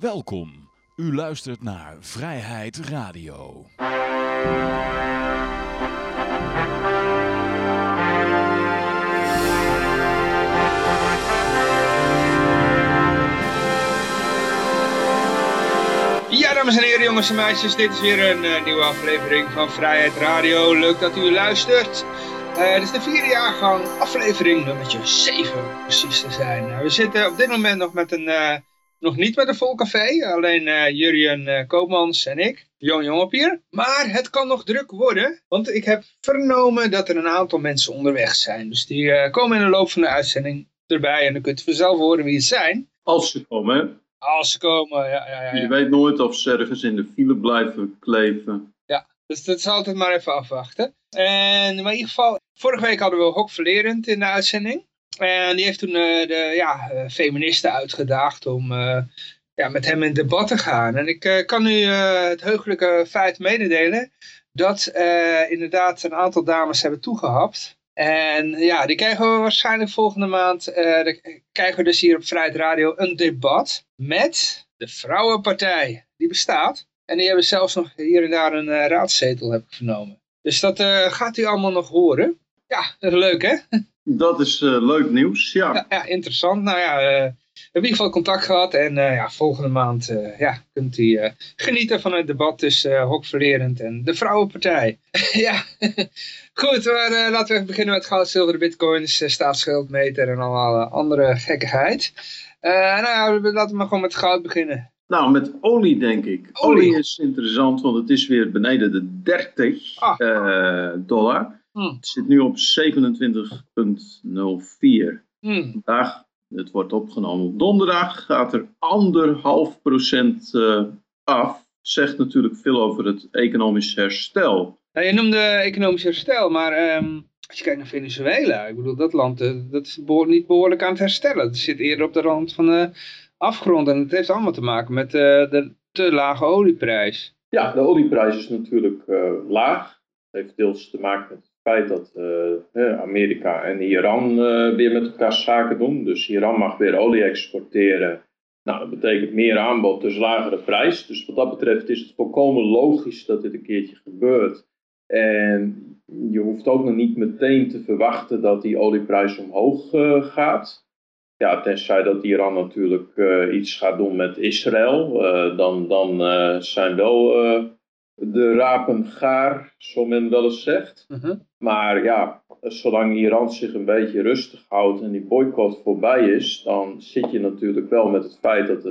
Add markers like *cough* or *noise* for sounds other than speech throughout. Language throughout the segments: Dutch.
Welkom. U luistert naar Vrijheid Radio. Ja, dames en heren, jongens en meisjes, dit is weer een eh, nieuwe aflevering van Vrijheid Radio. Leuk dat u luistert. Uh, dit is de vierde jaargang, aflevering nummertje 7, precies te zijn. Uh, we zitten op dit moment nog met een, uh, nog niet met een vol café, alleen uh, Jurjen Koopmans en ik, Joon Jongepier. Maar het kan nog druk worden, want ik heb vernomen dat er een aantal mensen onderweg zijn. Dus die komen in de loop van de uitzending erbij en dan kunt u vanzelf horen wie het zijn. Als ze komen, hè? Als ze komen, ja. ja, ja, ja. Je weet nooit of ze ergens in de file blijven kleven. Ja, dus dat is altijd maar even afwachten. En maar in ieder geval, vorige week hadden we Hok Verlerend in de uitzending. En die heeft toen uh, de ja, uh, feministen uitgedaagd om uh, ja, met hem in debat te gaan. En ik kan u het heugelijke feit mededelen dat inderdaad een aantal dames hebben toegehapt. En ja, die krijgen we waarschijnlijk volgende maand, krijgen we dus hier op Vrijheid Radio een debat met de Vrouwenpartij. Die bestaat. En die hebben zelfs nog hier en daar een uh, raadzetel, heb ik vernomen. Dus dat uh, gaat u allemaal nog horen. Ja, dat is leuk hè? Dat is uh, leuk nieuws, ja. Ja, interessant. Nou ja, we hebben in ieder geval contact gehad. En ja, volgende maand ja, kunt u genieten van het debat tussen Hokverlerend en de Vrouwenpartij. *laughs* ja, *laughs* goed. Maar, laten we even beginnen met goud, zilver, bitcoins, staatsschuldmeter en allemaal andere gekkigheid. nou ja, laten we maar gewoon met goud beginnen. Nou, met olie denk ik. Olie, olie is interessant, want het is weer beneden de 30 ah. dollar. Hmm. Het zit nu op 27,04. Hmm. Vandaag, het wordt opgenomen op donderdag, gaat er anderhalf procent uh, af. Zegt natuurlijk veel over het economisch herstel. Nou, je noemde economisch herstel, maar um, als je kijkt naar Venezuela, ik bedoel, dat land uh, dat is behoor niet behoorlijk aan het herstellen. Het zit eerder op de rand van de afgerond. En het heeft allemaal te maken met uh, de te lage olieprijs. Ja, de olieprijs is natuurlijk uh, laag. Het heeft deels te maken met het feit dat uh, Amerika en Iran weer met elkaar zaken doen. Dus Iran mag weer olie exporteren. Nou, dat betekent meer aanbod, dus lagere prijs. Dus wat dat betreft is het volkomen logisch dat dit een keertje gebeurt. En je hoeft ook nog niet meteen te verwachten dat die olieprijs omhoog gaat. Ja, tenzij dat Iran natuurlijk iets gaat doen met Israël, dan, dan zijn wel de rapen gaar, zo men wel eens zegt. -huh. Maar ja, zolang Iran zich een beetje rustig houdt en die boycott voorbij is, dan zit je natuurlijk wel met het feit dat,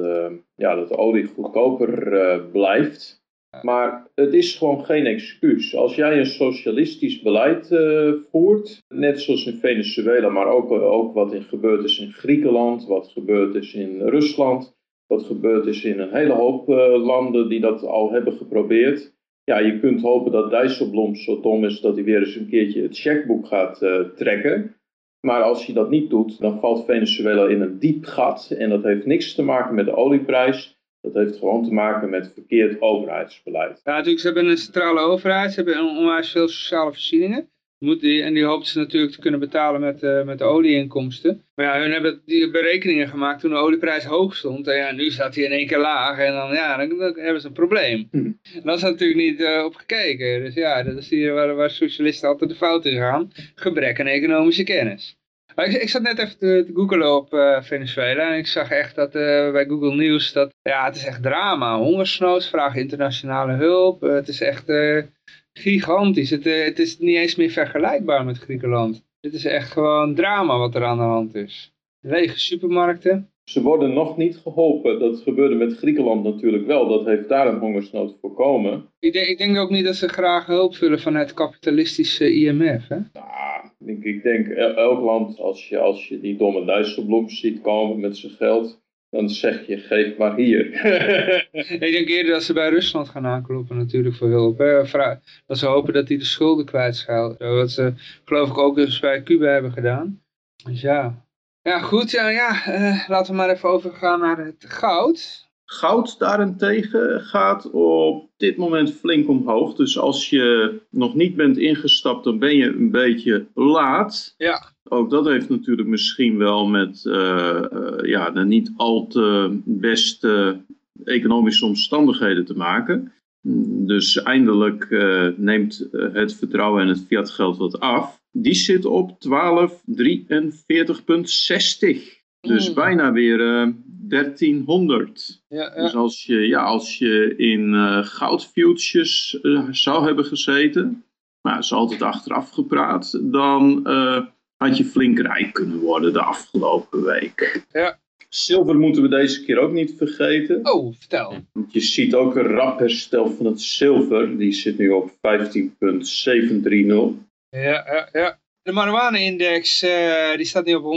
ja, dat de olie goedkoper blijft. Maar het is gewoon geen excuus. Als jij een socialistisch beleid uh, voert, net zoals in Venezuela, maar ook, ook wat er gebeurd is in Griekenland, wat gebeurd is in Rusland, wat gebeurd is in een hele hoop uh, landen die dat al hebben geprobeerd. Ja, je kunt hopen dat Dijsselbloem zo dom is dat hij weer eens een keertje het checkboek gaat uh, trekken. Maar als hij dat niet doet, dan valt Venezuela in een diep gat. En dat heeft niks te maken met de olieprijs. Dat heeft gewoon te maken met verkeerd overheidsbeleid. Ja, natuurlijk, ze hebben een centrale overheid, ze hebben onwijs veel sociale voorzieningen. Moet die, en die hoopt ze natuurlijk te kunnen betalen met, uh, met de olieinkomsten. Maar ja, hun hebben die berekeningen gemaakt toen de olieprijs hoog stond. En ja, nu staat hij in één keer laag. En dan, ja, dan, dan hebben ze een probleem. Hm. En dat is natuurlijk niet uh, op gekeken. Dus ja, dat is hier waar, waar socialisten altijd de fout in gaan. Gebrek aan economische kennis. Maar ik, ik, zat net even te, te googlen op uh, Venezuela en ik zag echt dat uh, bij Google News dat, ja, het is echt drama. Hongersnood, vragen internationale hulp. Uh, het is echt gigantisch. Het, het, is niet eens meer vergelijkbaar met Griekenland. Dit is echt gewoon drama wat er aan de hand is. Lege supermarkten. Ze worden nog niet geholpen. Dat gebeurde met Griekenland natuurlijk wel. Dat heeft daar een hongersnood voorkomen. Ik denk, ik denk ook niet dat ze graag hulp willen van het kapitalistische IMF. Hè? Nou, ik, ik denk elk land, als je, als je die domme Dijsselbloem ziet komen met zijn geld, dan zeg je, geef maar hier. *laughs* ik denk eerder dat ze bij Rusland gaan aankloppen natuurlijk voor hulp. Hè. Dat ze hopen dat die de schulden kwijtschelden. Wat ze geloof ik ook eens bij Cuba hebben gedaan. Dus ja, ja, goed. Ja, ja uh, laten we maar even overgaan naar het goud. Goud daarentegen gaat op dit moment flink omhoog. Dus als je nog niet bent ingestapt, dan ben je een beetje laat. Ja. Ook dat heeft natuurlijk misschien wel met uh, uh, ja, de niet al te beste economische omstandigheden te maken. Dus eindelijk eh, neemt eh, het vertrouwen in het fiatgeld wat af. Die zit op 1243,60. Dus Mm. bijna weer eh 1300. Ja, ja. Dus als je, ja, als je in eh goudfutures eh, zou hebben gezeten, maar is altijd achteraf gepraat, dan eh, had je flink rijk kunnen worden de afgelopen week. Ja. Zilver moeten we deze keer ook niet vergeten. Oh, vertel. Want je ziet ook een rap herstel van het zilver. Die zit nu op 15,730. Ja, ja, ja. De marijuana-index eh, die staat nu op 174,69.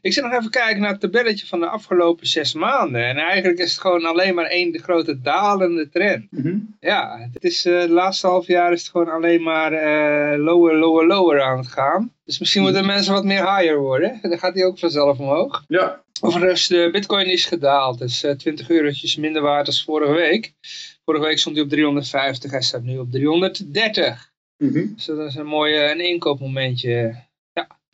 Ik zit nog even kijken naar het tabelletje van de afgelopen zes maanden. En eigenlijk is het gewoon alleen maar één de grote dalende trend. Ja, het is, eh, het laatste half jaar is het gewoon alleen maar eh, lower, lower, lower aan het gaan. Dus misschien moeten mensen wat meer higher worden. *laughs* Dan gaat die ook vanzelf omhoog. Ja, Overigens, de bitcoin is gedaald. Dus eh 20 eurotjes minder waard dan vorige week. Vorige week stond hij op 350, hij staat nu op 330. Mhm. Dus dat is een mooi een inkoopmomentje.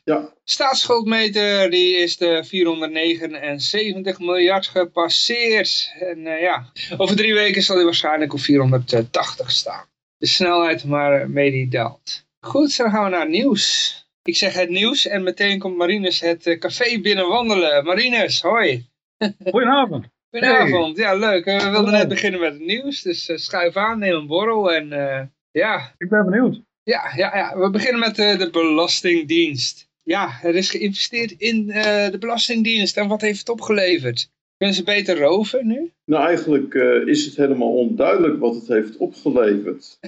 ja. Staatsschuldmeter, die is de 479 miljard gepasseerd. En eh, ja, over drie weken zal hij waarschijnlijk op 480 staan. De snelheid maar mee die daalt. Goed, dan gaan we naar het nieuws. Ik zeg het nieuws en meteen komt Marinus het eh, café binnen wandelen. Marinus, hoi. *laughs* Goedenavond. Goedenavond. Ja, leuk. Eh, We wilden net beginnen met het nieuws, dus eh, schuif aan, neem een borrel en eh, ja, Ik ben benieuwd. ja, ja, ja, we beginnen met de Belastingdienst. Ja, er is geïnvesteerd in de Belastingdienst en wat heeft het opgeleverd? Kunnen ze beter roven nu? Nou, eigenlijk eh, is het helemaal onduidelijk wat het heeft opgeleverd.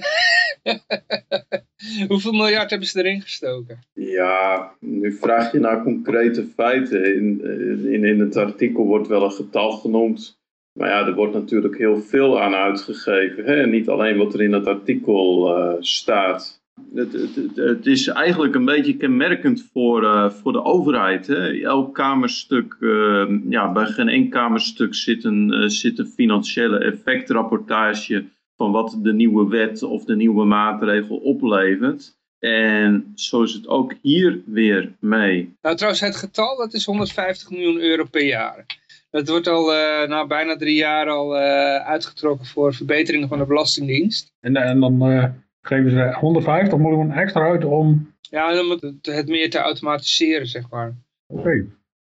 *laughs* Hoeveel miljard hebben ze erin gestoken? Ja, nu vraag je naar concrete feiten. In, eh, in, in het artikel wordt wel een getal genoemd. Maar ja, er wordt natuurlijk heel veel aan uitgegeven. Hè? Niet alleen wat er in het artikel eh, staat. Het, het, is eigenlijk een beetje kenmerkend voor, eh, voor de overheid. Hè? Elk kamerstuk, eh, ja, bij geen één kamerstuk zit een, eh, zit een financiële effectrapportage van wat de nieuwe wet of de nieuwe maatregel oplevert. En zo is het ook hier weer mee. Nou, trouwens, het getal, dat is 150 miljoen euro per jaar. Dat wordt al eh nou, bijna drie jaar al eh, uitgetrokken voor verbeteringen van de Belastingdienst. En, en dan eh, geven ze 150 miljoen extra uit om... Ja, om het, het meer te automatiseren, zeg maar. Oké.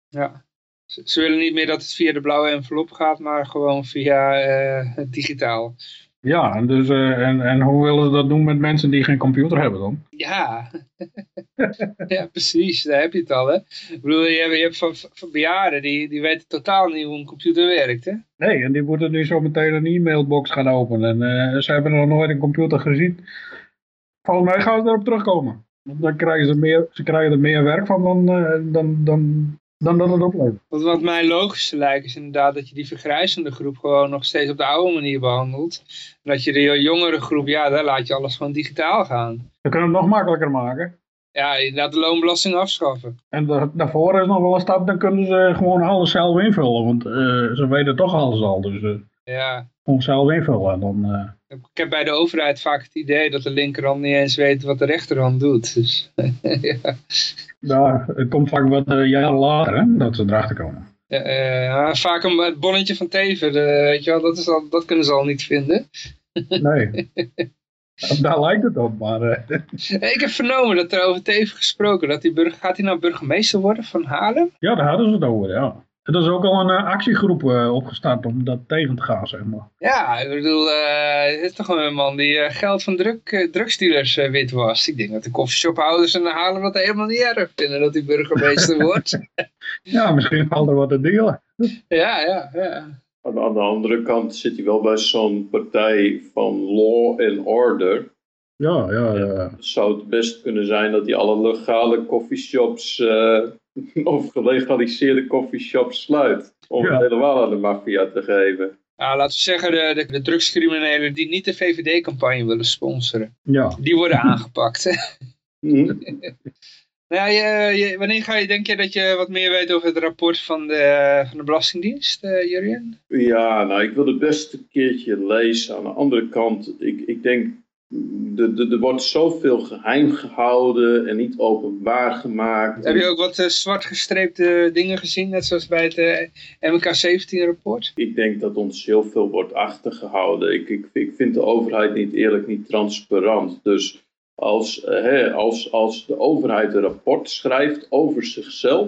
Ja. Ze, ze willen niet meer dat het via de blauwe envelop gaat, maar gewoon via het digitaal. Ja, en, dus, eh, en, en hoe willen ze dat doen met mensen die geen computer hebben dan? Ja, *laughs* ja precies, daar heb je het al. Hè? Ik bedoel, je hebt, je hebt van, van bejaarden die, die weten totaal niet hoe een computer werkt. Hè? Nee, en die moeten nu zo meteen een e-mailbox gaan openen. En eh, ze hebben nog nooit een computer gezien. Volgens mij gaan ze erop terugkomen. Want Dan krijgen ze, meer, ze krijgen er meer werk van dan, eh, dan, dan, dan dat het oplevert. Wat, wat mij logisch lijkt is inderdaad dat je die vergrijzende groep gewoon nog steeds op de oude manier behandelt. En dat je de jongere groep, ja, daar laat je alles gewoon digitaal gaan. We kunnen het nog makkelijker maken. Ja, inderdaad de loonbelasting afschaffen. En da- daarvoor is nog wel een stap, dan kunnen ze gewoon alles zelf invullen. Want eh, ze weten toch alles al. Dus eh, Ja, zelf invullen. En dan, eh, ik heb bij de overheid vaak het idee dat de linkerhand niet eens weet wat de rechterhand doet. Dus, *laughs* ja. ja, het komt vaak wat eh, jaren later hè, dat ze erachter komen. Ja, eh, vaak een, het bonnetje van Teven, de- weet je wel, dat, is al, dat kunnen ze al niet vinden. *laughs* Nee. Daar lijkt het op, maar eh, Ik heb vernomen dat er over Teven gesproken, dat die burger, gaat hij nou burgemeester worden van Haarlem? ja, daar hadden ze het over, ja. Er is ook al een eh, actiegroep eh, opgestart om dat tegen te gaan, zeg maar. Ja, ik bedoel, eh, het is toch een man die eh, geld van drug, eh, drugsdealers eh, wit was. Ik denk dat de koffieshophouders in Haarlem dat helemaal niet erg vinden dat hij burgemeester *laughs* wordt. Ja, misschien valt er wat te delen. ja, ja, ja. Aan, aan de andere kant zit hij wel bij zo'n partij van law and order. Ja, ja, ja. Zou het best kunnen zijn dat hij alle legale coffeeshops eh, *laughs* of gelegaliseerde coffeeshops sluit. Om Ja. het helemaal aan de maffia te geven. Nou, laten we zeggen, de, de, de drugscriminelen die niet de VVD-campagne willen sponsoren, Ja, die worden aangepakt. *laughs* Hm? *laughs* Nou ja, je, je- wanneer ga je, denk je dat je wat meer weet over het rapport van de, van de Belastingdienst, eh Jurien? Ja, nou, ik wil het best een keertje lezen. Aan de andere kant, ik, ik denk de, de, er wordt zoveel geheim gehouden en niet openbaar gemaakt. Heb je ook wat uh, zwart gestreepte dingen gezien, net zoals bij het uh, MK17-rapport? Ik denk dat ons heel veel wordt achtergehouden. Ik, ik, ik vind de overheid niet eerlijk, niet transparant. Dus als, uh, hè, als, als de overheid een rapport schrijft over zichzelf,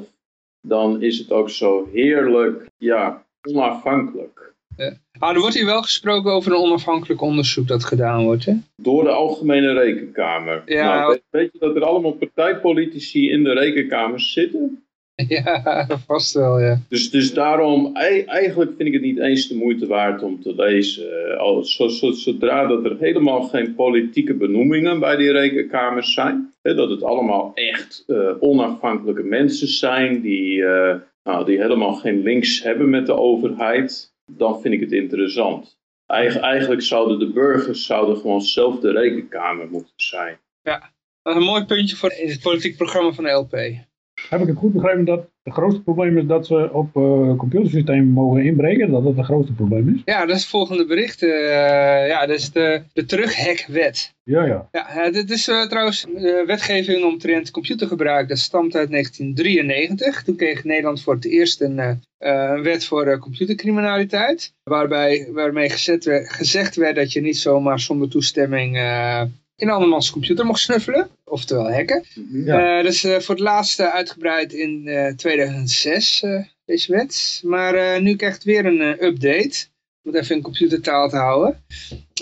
dan is het ook zo heerlijk, ja, onafhankelijk. Ja. Ah, er wordt hier wel gesproken over een onafhankelijk onderzoek dat gedaan wordt, hè? Door de Algemene Rekenkamer. Ja, nou, weet, weet, je dat er allemaal partijpolitici in de rekenkamers zitten? *laughs* Ja, vast wel, ja. Dus, dus daarom, eigenlijk vind ik het niet eens de moeite waard om te lezen. Als, zodra dat er helemaal geen politieke benoemingen bij die rekenkamers zijn, hè, dat het allemaal echt uh, onafhankelijke mensen zijn die, uh, nou, die helemaal geen links hebben met de overheid, dan vind ik het interessant. Eigen, eigenlijk zouden de burgers zouden gewoon zelf de rekenkamer moeten zijn. Ja, dat is een mooi puntje voor het politiek programma van de LP. Heb ik het goed begrepen dat het grootste probleem is dat ze op uh, computersystemen mogen inbreken? Dat dat het grootste probleem is? Ja, dat is het volgende bericht. Uh, ja, dat is de, de terughackwet. Ja, ja. Ja, dit is uh, trouwens wetgeving omtrent computergebruik. Dat stamt uit 1993. Toen kreeg Nederland voor het eerst een, een wet voor computercriminaliteit. Waarbij, waarmee gezet gezegd werd dat je niet zomaar zonder toestemming in andermans computer mocht snuffelen, oftewel hacken. Ja. Uh, dat is uh, voor het laatst uh, uitgebreid in 2006, deze wet. Maar nu krijgt het weer een update, om het even in computertaal te houden.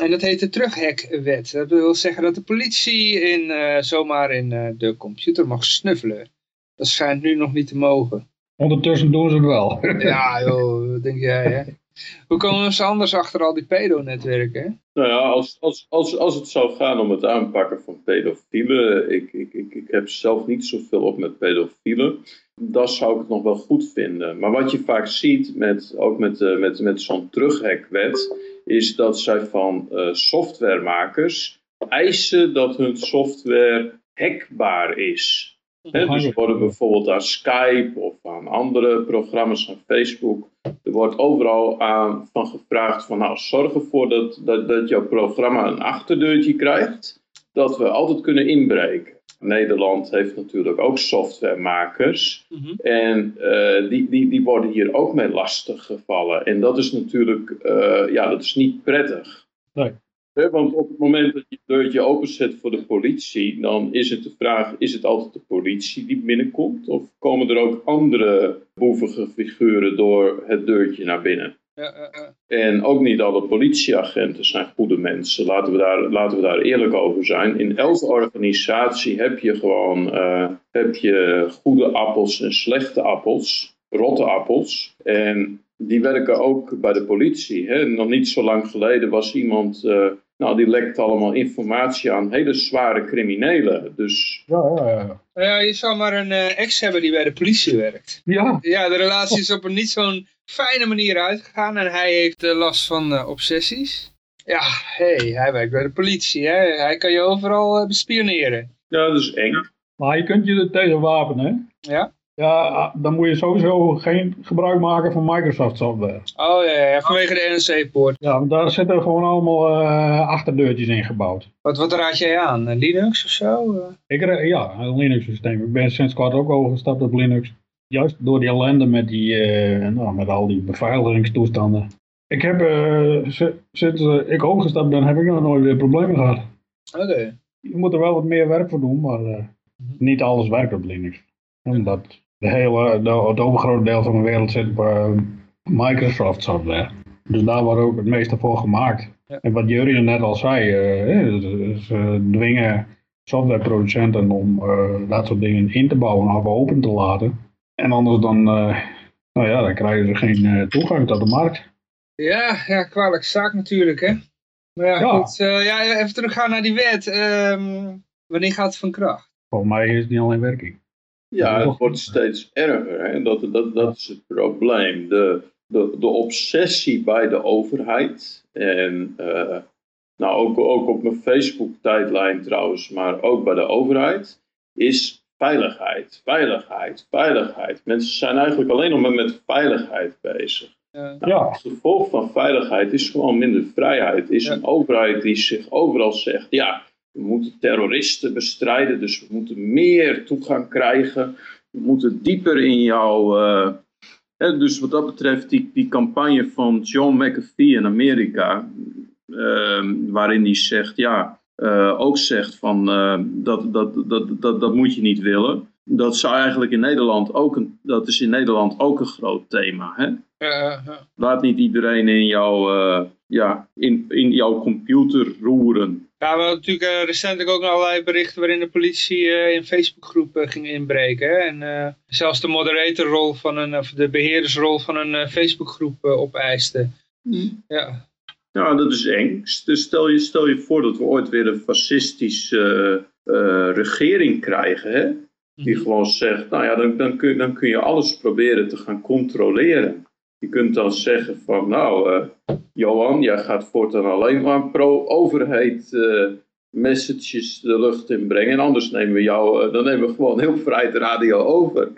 En dat heet de terughackwet. Dat wil zeggen dat de politie in, zomaar in de computer mag snuffelen. Dat schijnt nu nog niet te mogen. Ondertussen doen ze het wel. ja joh, wat denk jij hè? *laughs* Hoe komen ze anders achter al die pedonetwerken? Nou ja, als, als, als, als het zou gaan om het aanpakken van pedofielen, ik, ik, ik, ik heb zelf niet zoveel op met pedofielen, dan zou ik nog wel goed vinden. Maar wat je vaak ziet, met, ook met, uh, met, met zo'n terughackwet, is dat zij van uh, softwaremakers eisen dat hun software hackbaar is. He, dus worden bijvoorbeeld aan Skype of aan andere programma's aan Facebook, er wordt overal aan van gevraagd van nou zorg ervoor dat, dat, dat jouw programma een achterdeurtje krijgt, dat we altijd kunnen inbreken. Nederland heeft natuurlijk ook softwaremakers mm -hmm. en uh, die, die, die worden hier ook mee lastig gevallen. En dat is natuurlijk, uh, ja dat is niet prettig. Nee. Want op het moment dat je het deurtje openzet voor de politie, dan is het de vraag, is het altijd de politie die binnenkomt? Of komen er ook andere boevige figuren door het deurtje naar binnen? Ja. En ook niet alle politieagenten zijn goede mensen. Laten we daar, laten we daar eerlijk over zijn. In elke organisatie heb je gewoon uh, heb je goede appels en slechte appels, rotte appels. En die werken ook bij de politie. Hè? Nog niet zo lang geleden was iemand, uh, nou die lekt allemaal informatie aan hele zware criminelen. Dus... Ja, ja, ja. Ja, je zou maar een uh, ex hebben die bij de politie werkt. Ja. Ja, de relatie is op een niet zo'n fijne manier uitgegaan en hij heeft uh, last van uh, obsessies. Ja, hé, hey, hij werkt bij de politie, hè. Hij kan je overal bespioneren. Ja, dat is eng. Maar je kunt je er tegen wapenen, hè? Ja? Ja, dan moet je sowieso geen gebruik maken van Microsoft software. Oh ja, ja vanwege de NRC-poort. Ja, want daar zitten gewoon allemaal uh, achterdeurtjes in gebouwd. Wat, wat raad jij aan? Linux of zo? Ik, ja, een Linux systeem. Ik ben sinds kort ook overgestapt op Linux. Juist door die ellende met, die, uh, nou, met al die beveiligingstoestanden. Ik heb, uh, sinds ik overgestapt ben, heb ik nog nooit weer problemen gehad. Oké. Okay. Je moet er wel wat meer werk voor doen, maar -hmm. niet alles werkt op Linux. Omdat de hele, de, het overgrote deel van de wereld zit op uh, Microsoft software. Dus daar wordt ook het meeste voor gemaakt. Ja. En wat Jurien net al zei, uh, ze dwingen softwareproducenten om uh, dat soort dingen in te bouwen of open te laten. En anders dan, nou ja, dan krijgen ze geen toegang tot de markt. Ja, ja, kwalijk zaak natuurlijk, hè. Maar ja, Ja. goed. eh, ja, even teruggaan naar die wet. Ehm, wanneer gaat het van kracht? Volgens mij is het niet al in werking. Ja, het wordt steeds erger. Hè? Dat, dat, dat is het probleem. De, de, de obsessie bij de overheid. En eh, nou, ook, ook op mijn Facebook-tijdlijn trouwens, maar ook bij de overheid. Is veiligheid, veiligheid, veiligheid. Mensen zijn eigenlijk alleen nog maar met veiligheid bezig. Ja. Ja, Het gevolg van veiligheid is gewoon minder vrijheid. Is Ja. een overheid die zich overal zegt, ja, we moeten terroristen bestrijden, dus we moeten meer toegang krijgen. We moeten dieper in jouw... eh, hè, dus wat dat betreft, die, die campagne van John McAfee in Amerika, ehm, waarin hij zegt, ja, eh, ook zegt van, eh, dat, dat, dat, dat, dat moet je niet willen. Dat zou eigenlijk in Nederland ook een, dat is in Nederland ook een groot thema, hè? Laat niet iedereen in jouw, eh, ja, in, in jouw computer roeren. Ja, we hadden natuurlijk eh, recentelijk ook nog allerlei berichten waarin de politie eh, in Facebookgroepen ging inbreken. Hè? En eh, zelfs de moderatorrol van een, of de beheerdersrol van een eh, Facebookgroep eh, opeiste. Ja, Ja, dat is eng. Dus stel je, stel je voor dat we ooit weer een fascistische eh, regering krijgen, hè? Die gewoon zegt, nou ja, dan, dan, kun, dan kun je alles proberen te gaan controleren. Je kunt dan zeggen van, nou, eh, Johan, jij gaat voortaan alleen maar pro-overheid eh, messages de lucht in brengen. En anders nemen we jou, eh, dan nemen we gewoon heel Vrijheid Radio over.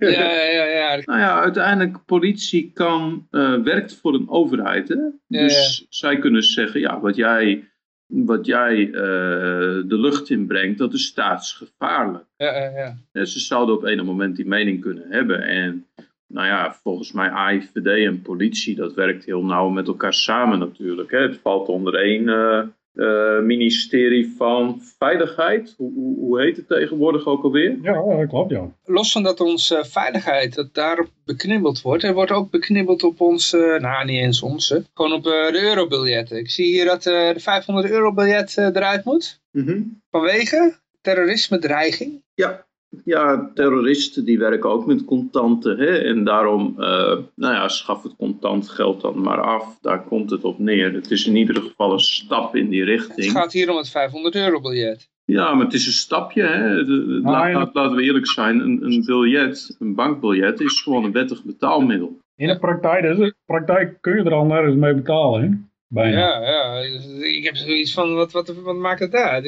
ja, ja, ja. ja. *laughs* Nou ja, uiteindelijk politie kan, werkt voor een overheid. Hè? Ja, dus zij kunnen zeggen, ja, wat jij, wat jij de lucht inbrengt, dat is staatsgevaarlijk. ja, ja, ja. Ja, ze zouden op een moment die mening kunnen hebben. En nou ja, volgens mij AIVD en politie, dat werkt heel nauw met elkaar samen natuurlijk. Hè? Het valt onder één eh, eh, ministerie van Veiligheid. Hoe, hoe, hoe heet het tegenwoordig ook alweer? ja, dat klopt, ja. Los van dat onze veiligheid, dat daarop beknibbeld wordt. Er wordt ook beknibbeld op onze, nou niet eens onze, gewoon op eh, de eurobiljetten. Ik zie hier dat eh, de 500 euro biljet eh, eruit moet. Mhm. Vanwege terrorisme dreiging. Ja, ja, terroristen die werken ook met contanten. Hè? En daarom, eh, nou ja, schaf het contant geld dan maar af. Daar komt het op neer. Het is in ieder geval een stap in die Het richting. gaat hier om het 500 euro biljet. Ja, maar het is een stapje. Hè? De- Ah, laat- ja. laten we eerlijk zijn, een, een biljet, een bankbiljet, is gewoon een wettig betaalmiddel. In de praktijk, dus, de praktijk kun je er al nergens mee betalen, hè? Bijna. Ja, ja. Ik heb zoiets van, wat, wat, wat maakt het uit?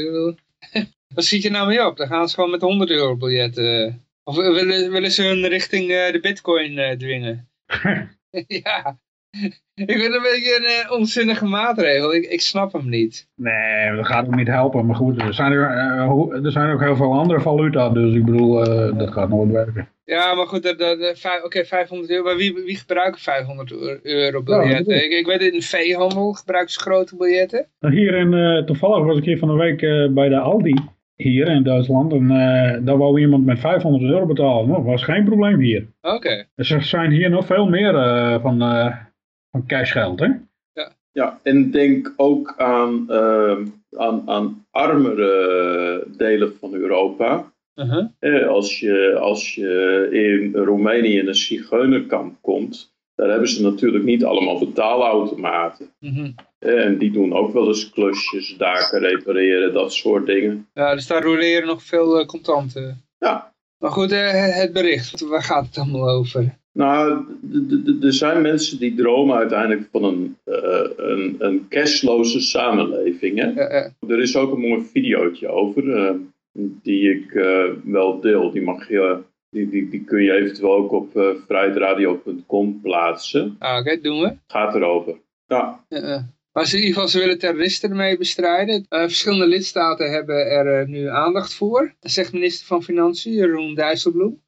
Wat schiet je nou mee op? Dan gaan ze gewoon met 100 euro biljetten. Of willen, willen ze hun richting eh, de bitcoin eh, dwingen? *laughs* ja. Ik vind het een beetje een eh, onzinnige maatregel. Ik, ik snap hem niet. Nee, dat gaat ook niet helpen. Maar goed, er zijn, er, eh, er zijn ook heel veel andere valuta. Dus ik bedoel, eh, dat gaat nooit werken. Ja, maar goed, vij- oké, 500 euro. Maar wie, wie gebruikt 500 euro- Ja, dat biljetten? ik. ik, weet in de veehandel gebruiken ze grote biljetten. Hier in, eh, toevallig was ik hier van de week eh, bij de Aldi. Hier in Duitsland. En eh, daar wou iemand met 500 euro betalen. Nou, Dat was geen probleem hier. Oké. Dus er zijn hier nog veel meer eh, van, eh, van cashgeld, hè? Ja, en denk ook aan, ehm, aan, aan armere delen van Europa. Uh-huh. Eh, als, je, als je in Roemenië in een zigeunerkamp komt, daar hebben ze natuurlijk niet allemaal betaalautomaten. Mhm. En die doen ook wel eens klusjes, daken repareren, dat soort dingen. Ja, dus daar roleren nog veel eh, contanten. Ja, Maar goed, eh, het bericht. Waar gaat het allemaal over? nou, er zijn mensen die dromen uiteindelijk van een, eh, een, een cashloze samenleving. Hè? Ja, ja. Er is ook een mooi videootje over, die ik wel deel. Die, mag je, die, die, die kun je eventueel ook op vrijheidradio.com plaatsen. Ah, Oké, doen we. Gaat erover. Ja, Ja, ja. Maar ze, in ieder geval, ze willen terroristen ermee bestrijden. Eh, verschillende lidstaten hebben er eh, nu aandacht voor. Zegt minister van Financiën, Jeroen Dijsselbloem.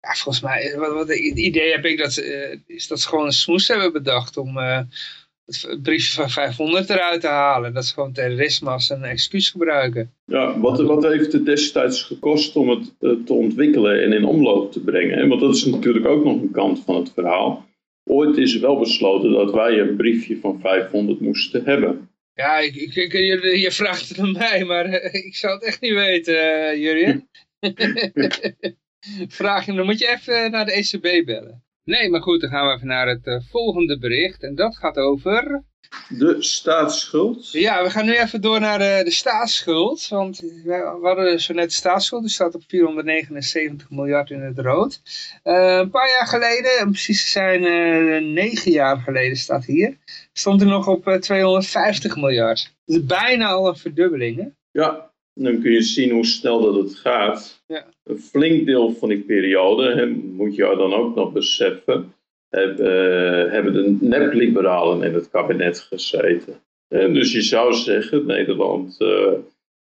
Ja, volgens mij, eh, wat, wat, het idee heb ik dat ze, is dat ze gewoon een smoes hebben bedacht om het briefje van 500 eruit te halen. Dat ze gewoon terrorisme als een excuus gebruiken. ja wat, wat heeft het destijds gekost om het te ontwikkelen en in omloop te brengen? Want dat is natuurlijk ook nog een kant van het verhaal. Ooit is er wel besloten dat wij een briefje van 500 moesten hebben. Ja, ik, ik, ik- je, je vraagt het aan mij, maar eh, ik zou het echt niet weten, Jurjen. *laughs* Vraag je hem, dan moet je even naar de ECB bellen. Nee, maar goed, dan gaan we even naar het eh, volgende bericht. En dat gaat over... De staatsschuld. Ja, we gaan nu even door naar de, de staatsschuld. Want we, we hadden zo net de staatsschuld. Die staat op 479 miljard in het rood. Eh, een paar jaar geleden, precies zijn eh, negen jaar geleden staat hier. Stond er nog op eh, 250 miljard. Dus bijna al een verdubbeling, hè? Ja, dan kun je zien hoe snel dat het gaat. Ja. Een flink deel van die periode, hè, moet je dan ook nog beseffen, hebben, hebben de nepliberalen in het kabinet gezeten. En dus je zou zeggen, Nederland,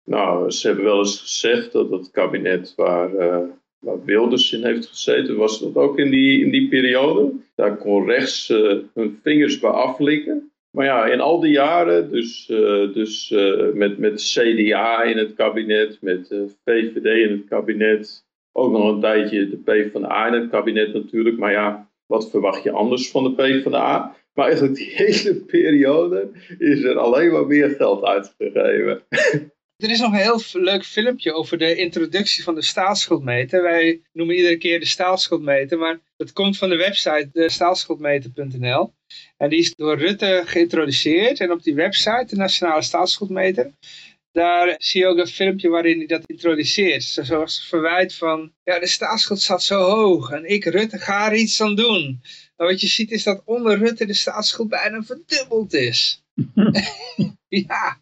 nou, ze hebben wel eens gezegd dat het kabinet waar, waar Wilders in heeft gezeten, was dat ook in die, in die periode. Daar kon rechts hun vingers bij aflikken. Maar ja, in al die jaren, dus, uh, dus uh, met, met CDA in het kabinet, met uh, VVD in het kabinet, ook nog een tijdje de PvdA in het kabinet natuurlijk. Maar ja, wat verwacht je anders van de PvdA? Maar eigenlijk die *laughs* hele periode is er alleen maar meer geld uitgegeven. Er is nog een heel leuk filmpje over de introductie van de staatsschuldmeter. Wij noemen iedere keer de staatsschuldmeter, maar dat komt van de website de staatsschuldmeter.nl. En die is door Rutte geïntroduceerd. En op die website, de Nationale Staatsschuldmeter, daar zie je ook een filmpje waarin hij dat introduceert. Zoals verwijt van, ja de staatsschuld staat zo hoog en ik Rutte ga er iets aan doen. Maar wat je ziet is dat onder Rutte de staatsschuld bijna verdubbeld is. *laughs* ja.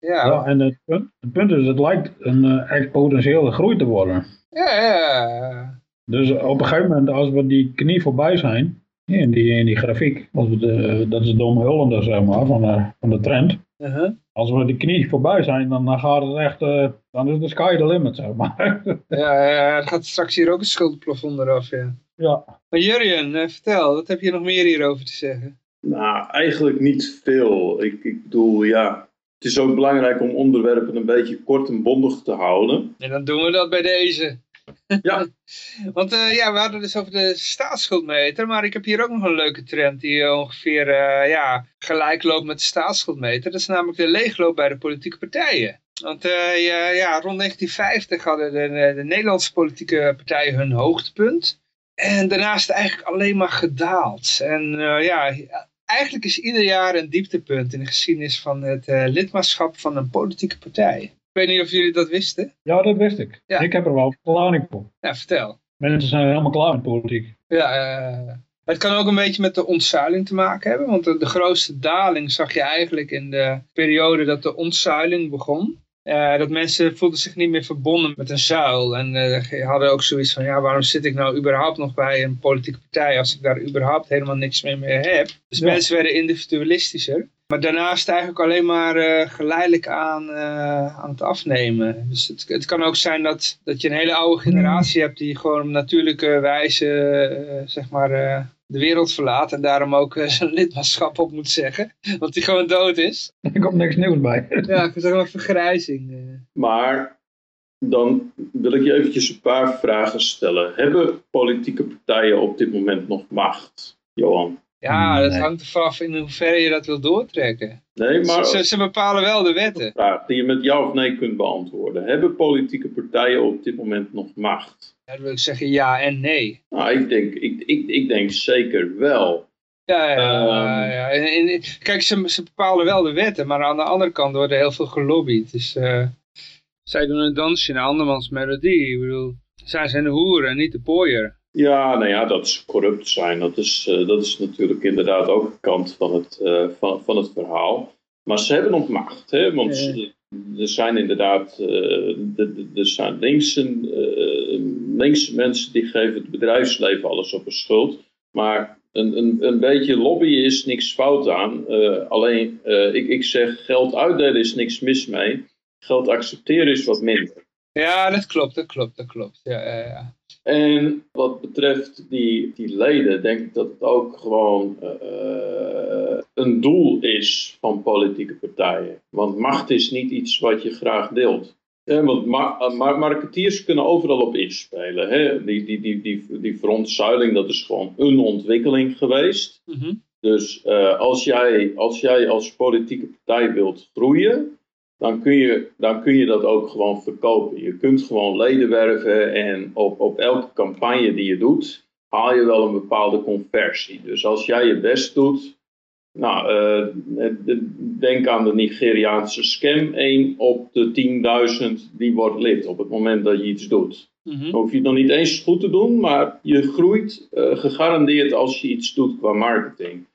Ja. ja, en het punt, het punt is, het lijkt een uh, exponentiële groei te worden. Ja, ja. Dus op een gegeven moment, als we die knie voorbij zijn, in die, in die grafiek, als we de, dat is de omhullende zeg maar, van de, van de trend. Uh -huh. Als we die knie voorbij zijn, dan, dan gaat het echt, uh, dan is de sky the limit, zeg maar. *laughs* ja, ja, dan gaat straks hier ook een schuldenplafond eraf, ja. Ja. Maar Jurjen, uh, vertel, wat heb je nog meer hierover te zeggen? Nou, eigenlijk niet veel. Ik, ik bedoel, ja, het is ook belangrijk om onderwerpen een beetje kort en bondig te houden. En dan doen we dat bij deze. Ja. *laughs* Want uh, ja, we hadden dus over de staatsschuldmeter, maar ik heb hier ook nog een leuke trend die ongeveer uh, ja, gelijk loopt met de staatsschuldmeter. Dat is namelijk de leegloop bij de politieke partijen. Want ja, ja, rond 1950 hadden de, de, Nederlandse politieke partijen hun hoogtepunt. En daarna is het eigenlijk alleen maar gedaald. En ja, eigenlijk is ieder jaar een dieptepunt in de geschiedenis van het lidmaatschap van een politieke partij. Ik weet niet of jullie dat wisten. Ja, dat wist ik. Ik heb er wel verklaring voor. Ja, vertel. Mensen zijn helemaal klaar met politiek. Ja, uh, het kan ook een beetje met de ontzuiling te maken hebben. Want de, de grootste daling zag je eigenlijk in de periode dat de ontzuiling begon. Uh, dat mensen voelden zich niet meer verbonden met een zuil. En uh, hadden ook zoiets van, ja, waarom zit ik nou überhaupt nog bij een politieke partij als ik daar überhaupt helemaal niks meer mee heb. Dus mensen werden individualistischer. Maar daarnaast eigenlijk alleen maar uh, geleidelijk aan, aan het afnemen. Dus het, het, kan ook zijn dat, dat je een hele oude generatie hebt die gewoon op natuurlijke wijze zeg maar, de wereld verlaat. En daarom ook *laughs* zijn lidmaatschap op moet zeggen. Want die gewoon dood is. *laughs* Er komt niks nieuws bij. ja, is ook een vergrijzing. Maar dan wil ik je eventjes een paar vragen stellen. Hebben politieke partijen op dit moment nog macht, Johan? Ja, dat hangt ervan af in hoeverre je dat wil doortrekken. Nee, maar... Ze, ze bepalen wel de wetten. Vraag die je met ja of nee kunt beantwoorden. Hebben politieke partijen op dit moment nog macht? Dan wil ik zeggen ja en nee. Nou, ik denk, ik, ik, ik denk zeker wel. Ja, ja, um, ja. En, kijk, ze, ze bepalen wel de wetten, maar aan de andere kant wordt er heel veel gelobbyd. Dus uh, zij doen een dansje naar andermans melodie. Ik bedoel, zij zijn de hoeren, niet de pooier. Ja, nou ja, dat is corrupt zijn. Dat is, uh, dat is natuurlijk inderdaad ook een kant van het, uh, van, van het verhaal. Maar ze hebben nog macht. Hè? Want. Er zijn inderdaad uh, er zijn linkse, linkse mensen die geven het bedrijfsleven alles op een schuld. Maar een, een, een beetje lobbyen is niks fout aan. alleen, ik, ik zeg, geld uitdelen is niks mis mee. Geld accepteren is wat minder. Ja, dat klopt, dat klopt, dat klopt. Ja, ja, ja. En wat betreft die, die leden, denk ik dat het ook gewoon uh, een doel is van politieke partijen. Want macht is niet iets wat je graag deelt. Ja, want mar marketeers kunnen overal op inspelen. Hè? Die, die, die, die, die verontzuiling, dat is gewoon een ontwikkeling geweest. Mm -hmm. Dus uh, als, jij, als jij als politieke partij wilt groeien, dan kun, je, dan kun je dat ook gewoon verkopen. Je kunt gewoon leden werven en op, op elke campagne die je doet, haal je wel een bepaalde conversie. Dus als jij je best doet, nou, uh, denk aan de Nigeriaanse scam, 1 op de 10.000 die wordt lid op het moment dat je iets doet. Mm -hmm. Dan hoef je het nog niet eens goed te doen, maar je groeit uh, gegarandeerd als je iets doet qua marketing.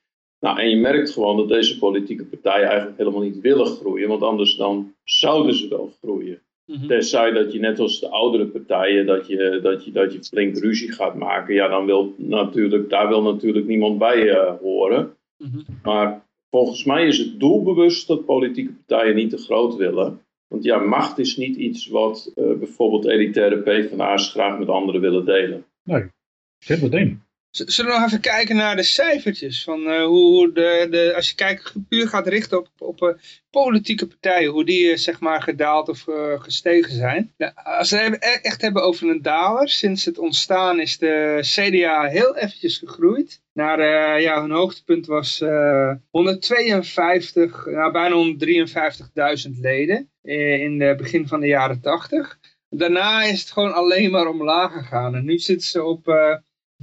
Nou, en je merkt gewoon dat deze politieke partijen eigenlijk helemaal niet willen groeien, want anders dan zouden ze wel groeien. Mhm. Tenzij dat je net als de oudere partijen, dat je, dat je, dat je flink ruzie gaat maken. Ja, dan wil natuurlijk, daar wil natuurlijk niemand bij eh, horen. Mhm. Maar volgens mij is het doelbewust dat politieke partijen niet te groot willen. Want ja, macht is niet iets wat eh, bijvoorbeeld elitaire PvdA's graag met anderen willen delen. Nee, simpel ding. Zullen we nog even kijken naar de cijfertjes? Van eh, hoe de, de, als je kijkt, puur gaat richten op, op eh, politieke partijen, hoe die eh, zeg maar gedaald of gestegen zijn. Als we het e- echt hebben over een daler, sinds het ontstaan is de CDA heel eventjes gegroeid. Naar, ja, hun hoogtepunt was eh 152, nou, bijna 153.000 leden in het begin van de jaren 80. Daarna is het gewoon alleen maar omlaag gegaan. En nu zitten ze op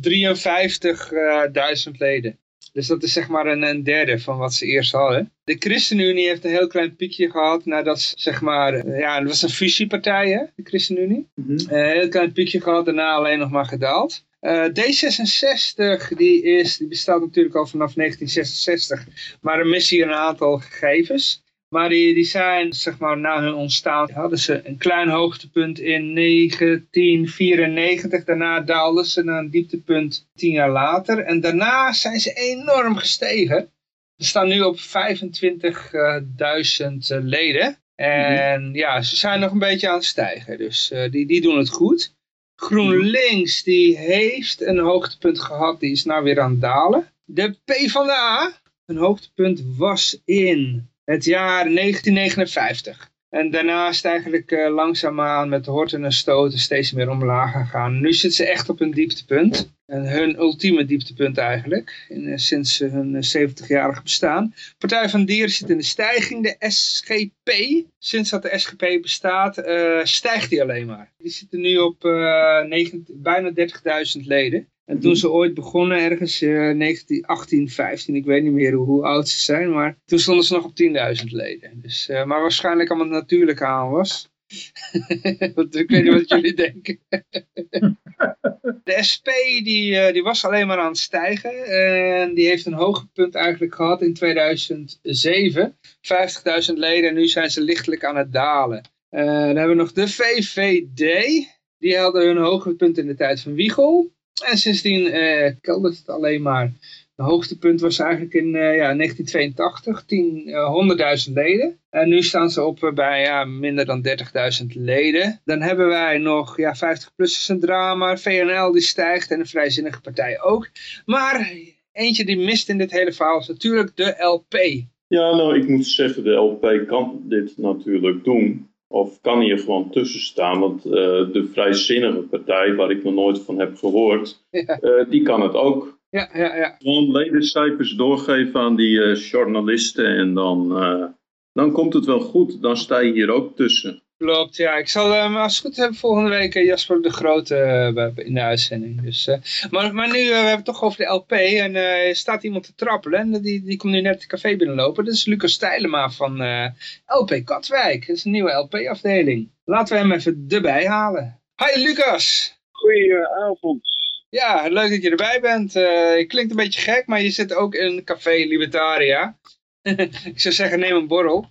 53.000 leden. Dus dat is zeg maar een, een derde van wat ze eerst hadden. De ChristenUnie heeft een heel klein piekje gehad nadat ze, zeg maar, eh, ja, dat was een fusiepartij hè, de ChristenUnie. Mhm. Eh, Een heel klein piekje gehad, daarna alleen nog maar gedaald. Eh, D66 die is, die bestaat natuurlijk al vanaf 1966, maar er missen hier een aantal gegevens. Maar die, die zijn, zeg maar, na hun ontstaan hadden ze een klein hoogtepunt in 1994. Daarna daalden ze naar een dieptepunt tien jaar later. En daarna zijn ze enorm gestegen. Ze staan nu op 25.000 leden. En ja, ze zijn nog een beetje aan het stijgen. Dus eh, die, die doen het goed. GroenLinks die heeft een hoogtepunt gehad. Die is nou weer aan het dalen. De PvdA, een hoogtepunt was in het jaar 1959. En daarna is eigenlijk eh, langzaamaan met horten en stoten steeds meer omlaag gegaan. Nu zit ze echt op een dieptepunt. En hun ultieme dieptepunt eigenlijk. In, eh, sinds eh, hun eh, 70-jarige bestaan. Partij van Dieren zit in de stijging. De SGP, sinds dat de SGP bestaat, stijgt die alleen maar. Die zitten nu op 19 bijna 30.000 leden. En toen ze ooit begonnen, ergens eh 19, 18, 15, ik weet niet meer hoe, oud ze zijn, maar toen stonden ze nog op 10.000 leden. Dus, eh, maar waarschijnlijk allemaal natuurlijk aan was. *laughs* Ik weet niet wat jullie denken. *laughs* De SP die, eh, die was alleen maar aan het stijgen. En die heeft een hoogtepunt eigenlijk gehad in 2007. 50.000 leden en nu zijn ze lichtelijk aan het dalen. Eh, dan hebben we nog de VVD. Die hadden hun hoogtepunt in de tijd van Wiegel. En sindsdien eh keldert het alleen maar. Het hoogtepunt was eigenlijk in eh, ja, 1982, 10, eh, 100.000 leden. En nu staan ze op eh, bij minder dan 30.000 leden. Dan hebben wij nog ja, 50-plussers een drama, VNL die stijgt en een vrijzinnige partij ook. Maar eentje die mist in dit hele verhaal is natuurlijk de LP. Ja, nou, ik moet zeggen, de LP kan dit natuurlijk doen. Of kan hier gewoon tussen staan, want eh, de vrijzinnige partij, waar ik nog nooit van heb gehoord, Ja, eh, die kan het ook. ja, ja. ja. Gewoon ledencijfers doorgeven aan die eh, journalisten en dan, dan komt het wel goed. Dan sta je hier ook tussen. Klopt, ja. Ik zal eh, als het goed hebben volgende week eh, Jasper de Grote eh, in de uitzending. Dus, eh, maar, maar nu, eh, we hebben het toch over de LP en er staat iemand te trappelen. En die, die komt nu net het café binnenlopen. Dat is Lucas Stijlema van LP Katwijk. Dat is een nieuwe LP-afdeling. Laten we hem even erbij halen. Hi Lucas! Goedenavond. Ja, leuk dat je erbij bent. Je klinkt een beetje gek, maar je zit ook in Café Libertaria. *laughs* ik zou zeggen, neem een borrel.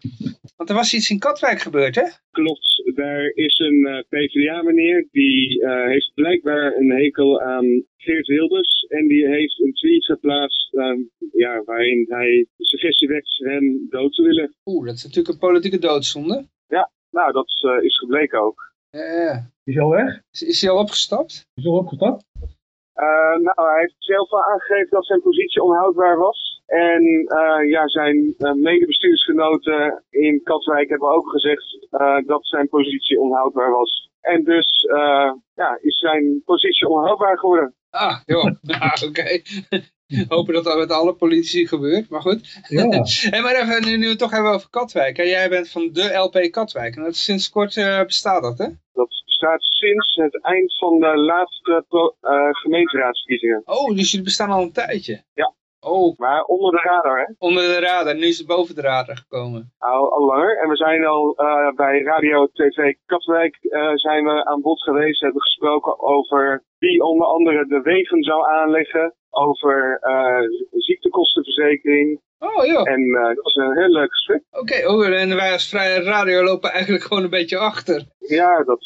Want er was iets in Katwijk gebeurd, hè? Klopt, daar is een eh, PvdA-meneer die eh, heeft blijkbaar een hekel aan Geert Wilders. En die heeft een tweet geplaatst eh, ja, waarin hij de suggestie wekt hem dood te willen. Oeh, dat is natuurlijk een politieke doodzonde. Nou, dat eh, is gebleken ook. Eh, Is hij al weg? is, is hij al opgestapt? Is hij al opgestapt? Eh, nou, hij heeft zelf al aangegeven dat zijn positie onhoudbaar was. En eh, ja, zijn eh, medebestuursgenoten in Katwijk hebben ook gezegd eh, dat zijn positie onhoudbaar was. En dus eh, ja, is zijn positie onhoudbaar geworden. Ah, joh. *laughs* Ah, oké. *laughs* Hopen dat dat met alle politici gebeurt, maar goed. Ja. *laughs* Hey, maar even, nu, nu we het toch hebben over Katwijk. Hè? Jij bent van de LP Katwijk. En dat is sinds kort eh, bestaat dat, hè? Dat bestaat sinds het eind van de laatste eh, gemeenteraadsverkiezingen. Oh, dus jullie bestaan al een tijdje? Ja. Oh, Maar onder de radar, hè? onder de radar. Nu is het boven de radar gekomen. Al, al langer. En we zijn al eh, bij Radio TV Katwijk eh, zijn we aan bod geweest. We hebben gesproken over wie onder andere de wegen zou aanleggen. Over eh ziektekostenverzekering. Oh joh, oké. En dat was een heel leuk gesprek. oh, en wij als Vrije Radio lopen eigenlijk gewoon een beetje achter. Ja, dat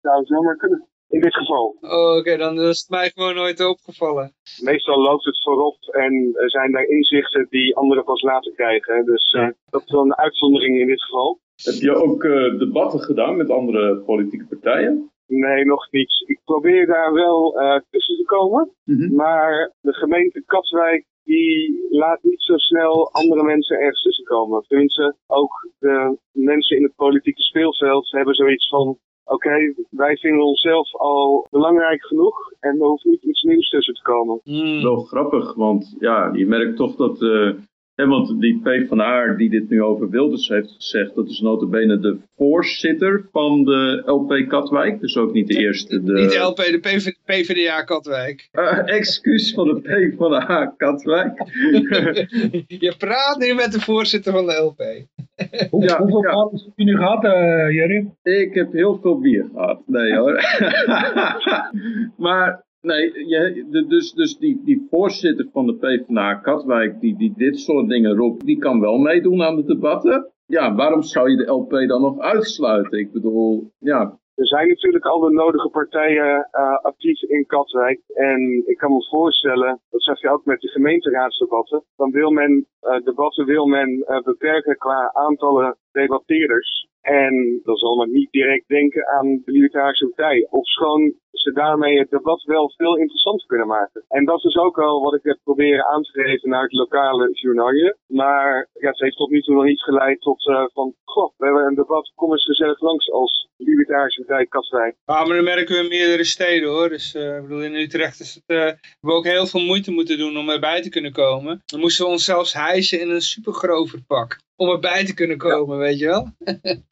zou zomaar kunnen. In dit geval. Oh, oké, dan is het mij gewoon nooit opgevallen. Meestal loopt het voorop en er zijn daar inzichten die anderen pas later krijgen. Dus eh, dat is wel een uitzondering in dit geval. Heb je ook eh, debatten gedaan met andere politieke partijen? Nee, nog niet. Ik probeer daar wel eh, tussen te komen. Mhm. Maar de gemeente Katwijk die laat niet zo snel andere mensen ergens tussen komen. Tenminste, ook de mensen in het politieke speelveld hebben zoiets van... Oké, wij vinden onszelf al belangrijk genoeg en er hoeft niet iets nieuws tussen te komen. Hmm. Wel grappig, want ja, je merkt toch dat... eh, hè, want die PvdA die dit nu over Wilders heeft gezegd, dat is notabene de voorzitter van de LP Katwijk. Dus ook niet de eerste. De, Niet de LP, de PV PvdA Katwijk. Eh, excuus van de PvdA Katwijk. *laughs* Je praat nu met de voorzitter van de LP. Hoe, Ja, hoeveel ja. heb je nu gehad, eh Jerry? Ik heb heel veel bier gehad. Nee hoor. *laughs* maar nee, je, dus, dus die, die voorzitter van de PvdA Katwijk die, die dit soort dingen roept, die kan wel meedoen aan de debatten. Ja, waarom zou je de LP dan nog uitsluiten? Ik bedoel, ja, Er zijn natuurlijk al de nodige partijen eh, actief in Katwijk. En ik kan me voorstellen, dat zeg je ook met de gemeenteraadsdebatten, dan wil men eh, debatten wil men eh, beperken qua aantallen debatteerders. En dan zal men niet direct denken aan de Libertarische Partij. Of schoon ze daarmee het debat wel veel interessanter kunnen maken. En dat is ook wel wat ik heb proberen aan te geven naar het lokale journaalje. Maar ja, het heeft tot nu toe nog niet geleid tot eh, van, goh, we hebben een debat, kom eens gezellig langs als Libertarische Partij. Ah, maar dan merken we in meerdere steden hoor. Dus eh, ik bedoel, in Utrecht is eh, we hebben ook heel veel moeite moeten doen om erbij te kunnen komen. Dan moesten we ons zelfs hijsen in een supergrover pak. Om erbij te kunnen komen, weet je wel?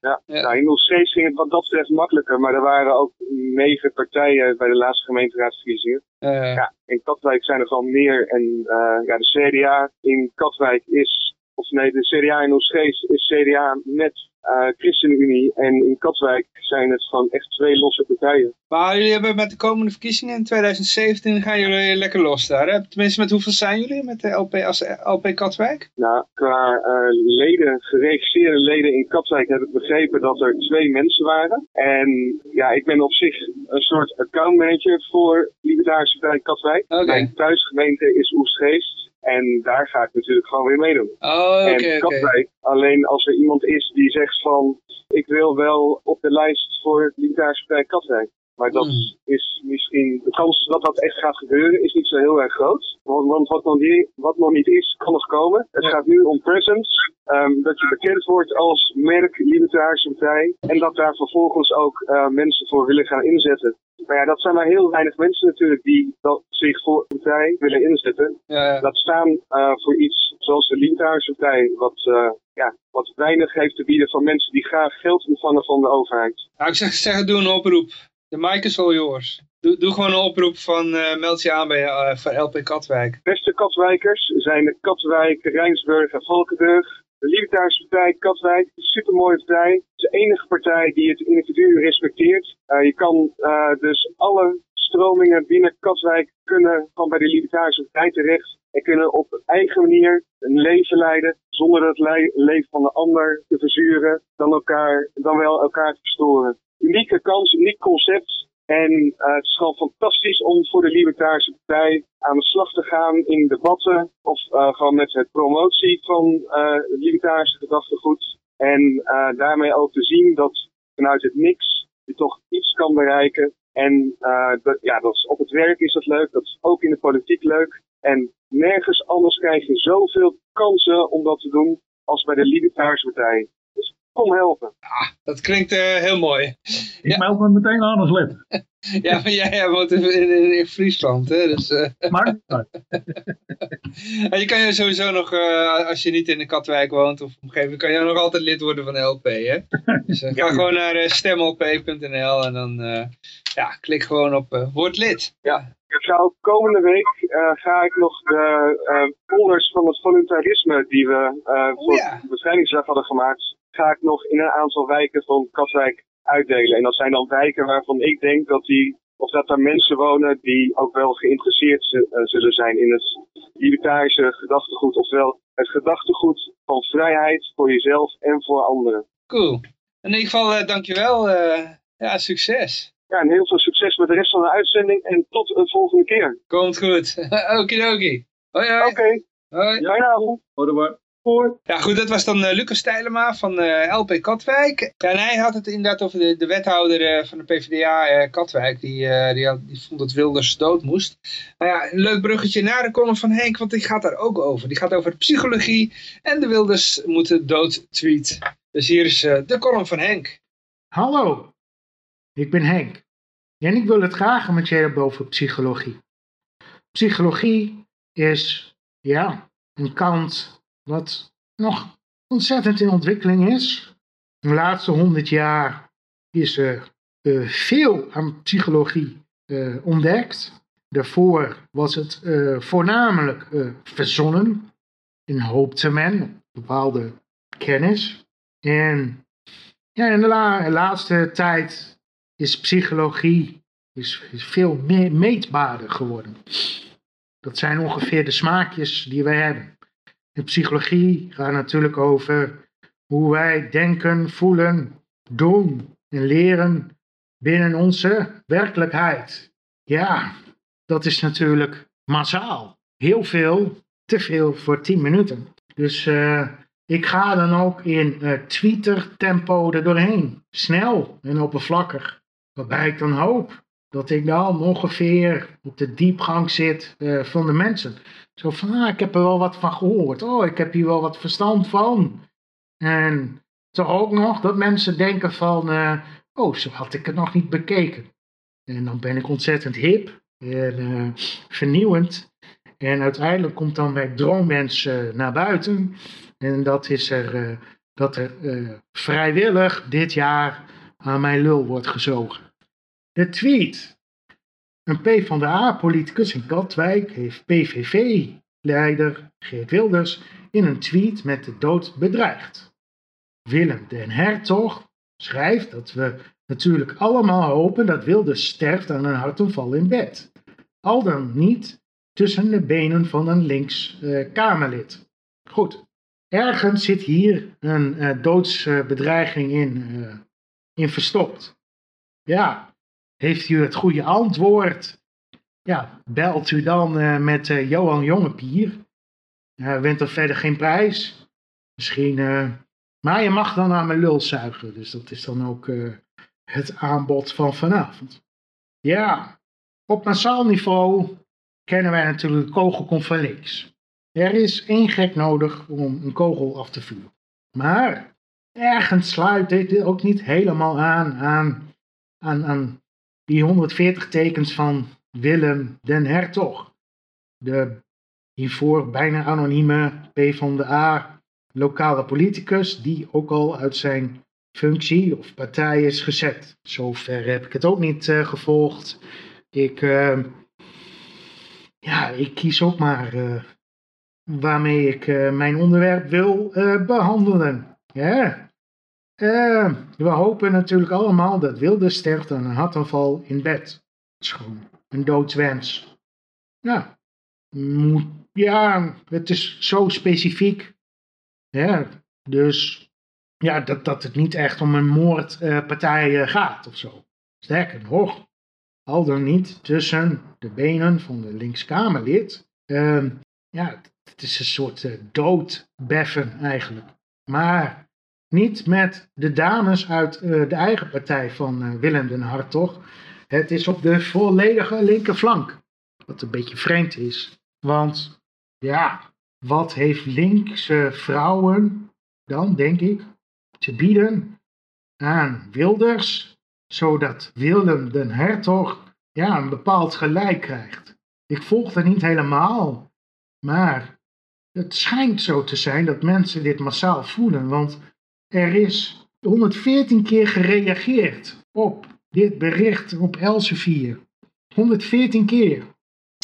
Ja. *laughs* Ja. Nou, in Oostzees ging het wat dat betreft makkelijker, maar er waren ook negen partijen bij de laatste gemeenteraadsverkiezingen. Eh, Ja, in Katwijk zijn er gewoon meer. En eh, ja, de CDA in Katwijk is, of nee, de CDA in Oostgeest is CDA met eh ChristenUnie. En in Katwijk zijn het gewoon echt twee losse partijen. Maar jullie hebben met de komende verkiezingen in 2017 gaan jullie lekker los daar. Hè? Tenminste, met hoeveel zijn jullie met de LP als LP Katwijk? Nou, qua eh, leden, geregistreerde leden in Katwijk heb ik begrepen dat er twee mensen waren. En ja, ik ben op zich een soort accountmanager voor Libertarische Partij Katwijk. Oké. Mijn thuisgemeente is Oestgeest. En daar ga ik natuurlijk gewoon weer meedoen. Oh, oké, en. Katwijk, alleen als er iemand is die zegt van... ik wil wel op de lijst voor Libertarische Partij Katwijk. Maar dat Hmm. is misschien... De kans dat dat echt gaat gebeuren is niet zo heel erg groot. Want, want wat, nog niet, wat nog niet is, kan nog komen. Het Ja. gaat nu om presence. ehm, dat je bekend wordt als merk Libertarische Partij. En dat daar vervolgens ook eh, mensen voor willen gaan inzetten. Maar ja, dat zijn maar heel weinig mensen natuurlijk die dat zich voor een partij willen inzetten. Ja. Laat staan eh, voor iets zoals de Libertarische Partij, wat, eh, ja, wat weinig heeft te bieden van mensen die graag geld ontvangen van de overheid. Nou, ik zeg, zeg, doe een oproep. De mic is all yours. Doe, gewoon een oproep van eh, meld je aan bij eh, voor LP Katwijk. Beste Katwijkers zijn de Katwijk, Rijnsburg en Valkenburg. De Libertarische Partij Katwijk, een supermooie partij. Het is de enige partij die het individu respecteert. Eh, je kan dus alle stromingen binnen Katwijk kunnen van bij de Libertarische Partij terecht. En kunnen op eigen manier een leven leiden zonder het le- leven van de ander te verzuren, dan, elkaar, dan wel elkaar te verstoren. Unieke kans, uniek concept. En eh, het is gewoon fantastisch om voor de Libertarische Partij aan de slag te gaan in debatten. Of eh, gewoon met het promotie van eh, het libertarische gedachtegoed. En daarmee ook te zien dat vanuit het niks je toch iets kan bereiken. En dat, ja, dat is, op het werk is dat leuk, dat is ook in de politiek leuk. En nergens anders krijg je zoveel kansen om dat te doen als bij de Libertarische Partij. Kom helpen. Dat klinkt eh, heel mooi. Ik Ja. meld me meteen aan als lid. *laughs* Ja, maar jij jij woont in, in, in Friesland, hè? Dus, eh, *laughs* Maar *laughs* en je kan je sowieso nog, eh, als je niet in de Katwijk woont of omgeving, kan je nog altijd lid worden van de LP, hè? Dus ga gewoon naar stemlp.nl en dan eh, ja, klik gewoon op word lid. Ja. Ik zou komende week eh, ga ik nog de eh folders van het voluntarisme die we eh, voor ja. de bevrijdingsdag hadden gemaakt, ga ik nog in een aantal wijken van Katwijk uitdelen. En dat zijn dan wijken waarvan ik denk dat die, of dat daar mensen wonen die ook wel geïnteresseerd zullen zijn in het libertarische gedachtegoed, oftewel het gedachtegoed van vrijheid voor jezelf en voor anderen. Cool. In ieder geval, uh, dankjewel. Uh, ja, succes. Ja, en heel veel succes met de rest van de uitzending en tot een volgende keer. Komt goed. *laughs* Okidoki. Hoi hoi. Oké. Okay. Hoi. Fijne avond. Hoi. Ja goed, dat was dan uh, Lucas Stijlema van uh, LP Katwijk. Ja, en hij had het inderdaad over de, de wethouder uh, van de PvdA Katwijk. Die, die, had, die, vond dat Wilders dood moest. Nou ja, een leuk bruggetje naar de column van Henk, want die gaat daar ook over. Die gaat over psychologie en de Wilders moeten dood tweet. Dus hier is de column van Henk. Hallo, ik ben Henk. En ik wil het graag met je hebben over psychologie. Psychologie is, ja, een kant wat nog ontzettend in ontwikkeling is. De laatste honderd jaar is er uh, veel aan psychologie uh, ontdekt. Daarvoor was het uh, voornamelijk verzonnen en hoopte men op bepaalde kennis. En ja, in de la laatste tijd is psychologie is, veel meer meetbaarder geworden. Dat zijn ongeveer de smaakjes die wij hebben. De psychologie gaat natuurlijk over hoe wij denken, voelen, doen en leren binnen onze werkelijkheid. Ja, dat is natuurlijk massaal. Heel veel, te veel voor 10 minuten. Dus uh, ik ga dan ook in uh, Twitter-tempo er doorheen. Snel en oppervlakkig. Waarbij ik dan hoop dat ik dan ongeveer op de diepgang zit uh, van de mensen. Zo van, ah, ik heb er wel wat van gehoord. Oh, ik heb hier wel wat verstand van. En toch ook nog dat mensen denken van, uh, oh, zo had ik het nog niet bekeken. En dan ben ik ontzettend hip en uh, vernieuwend. En uiteindelijk komt dan mijn droomwens uh, naar buiten. En dat is er, dat er vrijwillig dit jaar aan mijn lul wordt gezogen. De tweet een PvdA-politicus in Katwijk heeft PVV-leider Geert Wilders in een tweet met de dood bedreigd. Willem den Hertog schrijft dat we natuurlijk allemaal hopen dat Wilders sterft aan een hartaanval in bed. Al dan niet tussen de benen van een links uh, Kamerlid. Goed, ergens zit hier een uh, doodsbedreiging in, uh, in verstopt. Ja, heeft u het goede antwoord? Ja, belt u dan uh, met uh, Johan Jongepier. Uh, wint er verder geen prijs. Misschien, maar je mag dan aan mijn lul zuigen. Dus dat is dan ook het aanbod van vanavond. Ja, op massaal niveau kennen wij natuurlijk de links. Er is één gek nodig om een kogel af te vuren. Maar ergens sluit dit ook niet helemaal aan aan, aan, aan die 140 tekens van Willem den Hertog. De hiervoor bijna anonieme P van de A lokale politicus die ook al uit zijn functie of partij is gezet. Zover heb ik het ook niet uh, gevolgd. Ik, uh, ja, ik kies ook maar uh, waarmee ik mijn onderwerp wil behandelen. Ja. Uh, we hopen natuurlijk allemaal dat Wilde sterft aan een hartaanval in bed. Gewoon een doodswens. Ja, moet, ja, het is zo specifiek. Ja, dus ja, dat, dat het niet echt om een moordpartij uh, gaat of zo. Sterker nog, al dan niet tussen de benen van de linkskamerlid. Uh, ja, het is een soort uh, doodbeffen eigenlijk. Maar niet met de dames uit uh, de eigen partij van uh, Willem den Hartog. Het is op de volledige linkerflank. Wat een beetje vreemd is. Want ja, wat heeft linkse vrouwen dan, denk ik, te bieden aan Wilders, zodat Willem den Hertog ja, een bepaald gelijk krijgt. Ik volg dat niet helemaal, maar het schijnt zo te zijn dat mensen dit massaal voelen, want er is 114 keer gereageerd op dit bericht op Elsevier. 114 keer.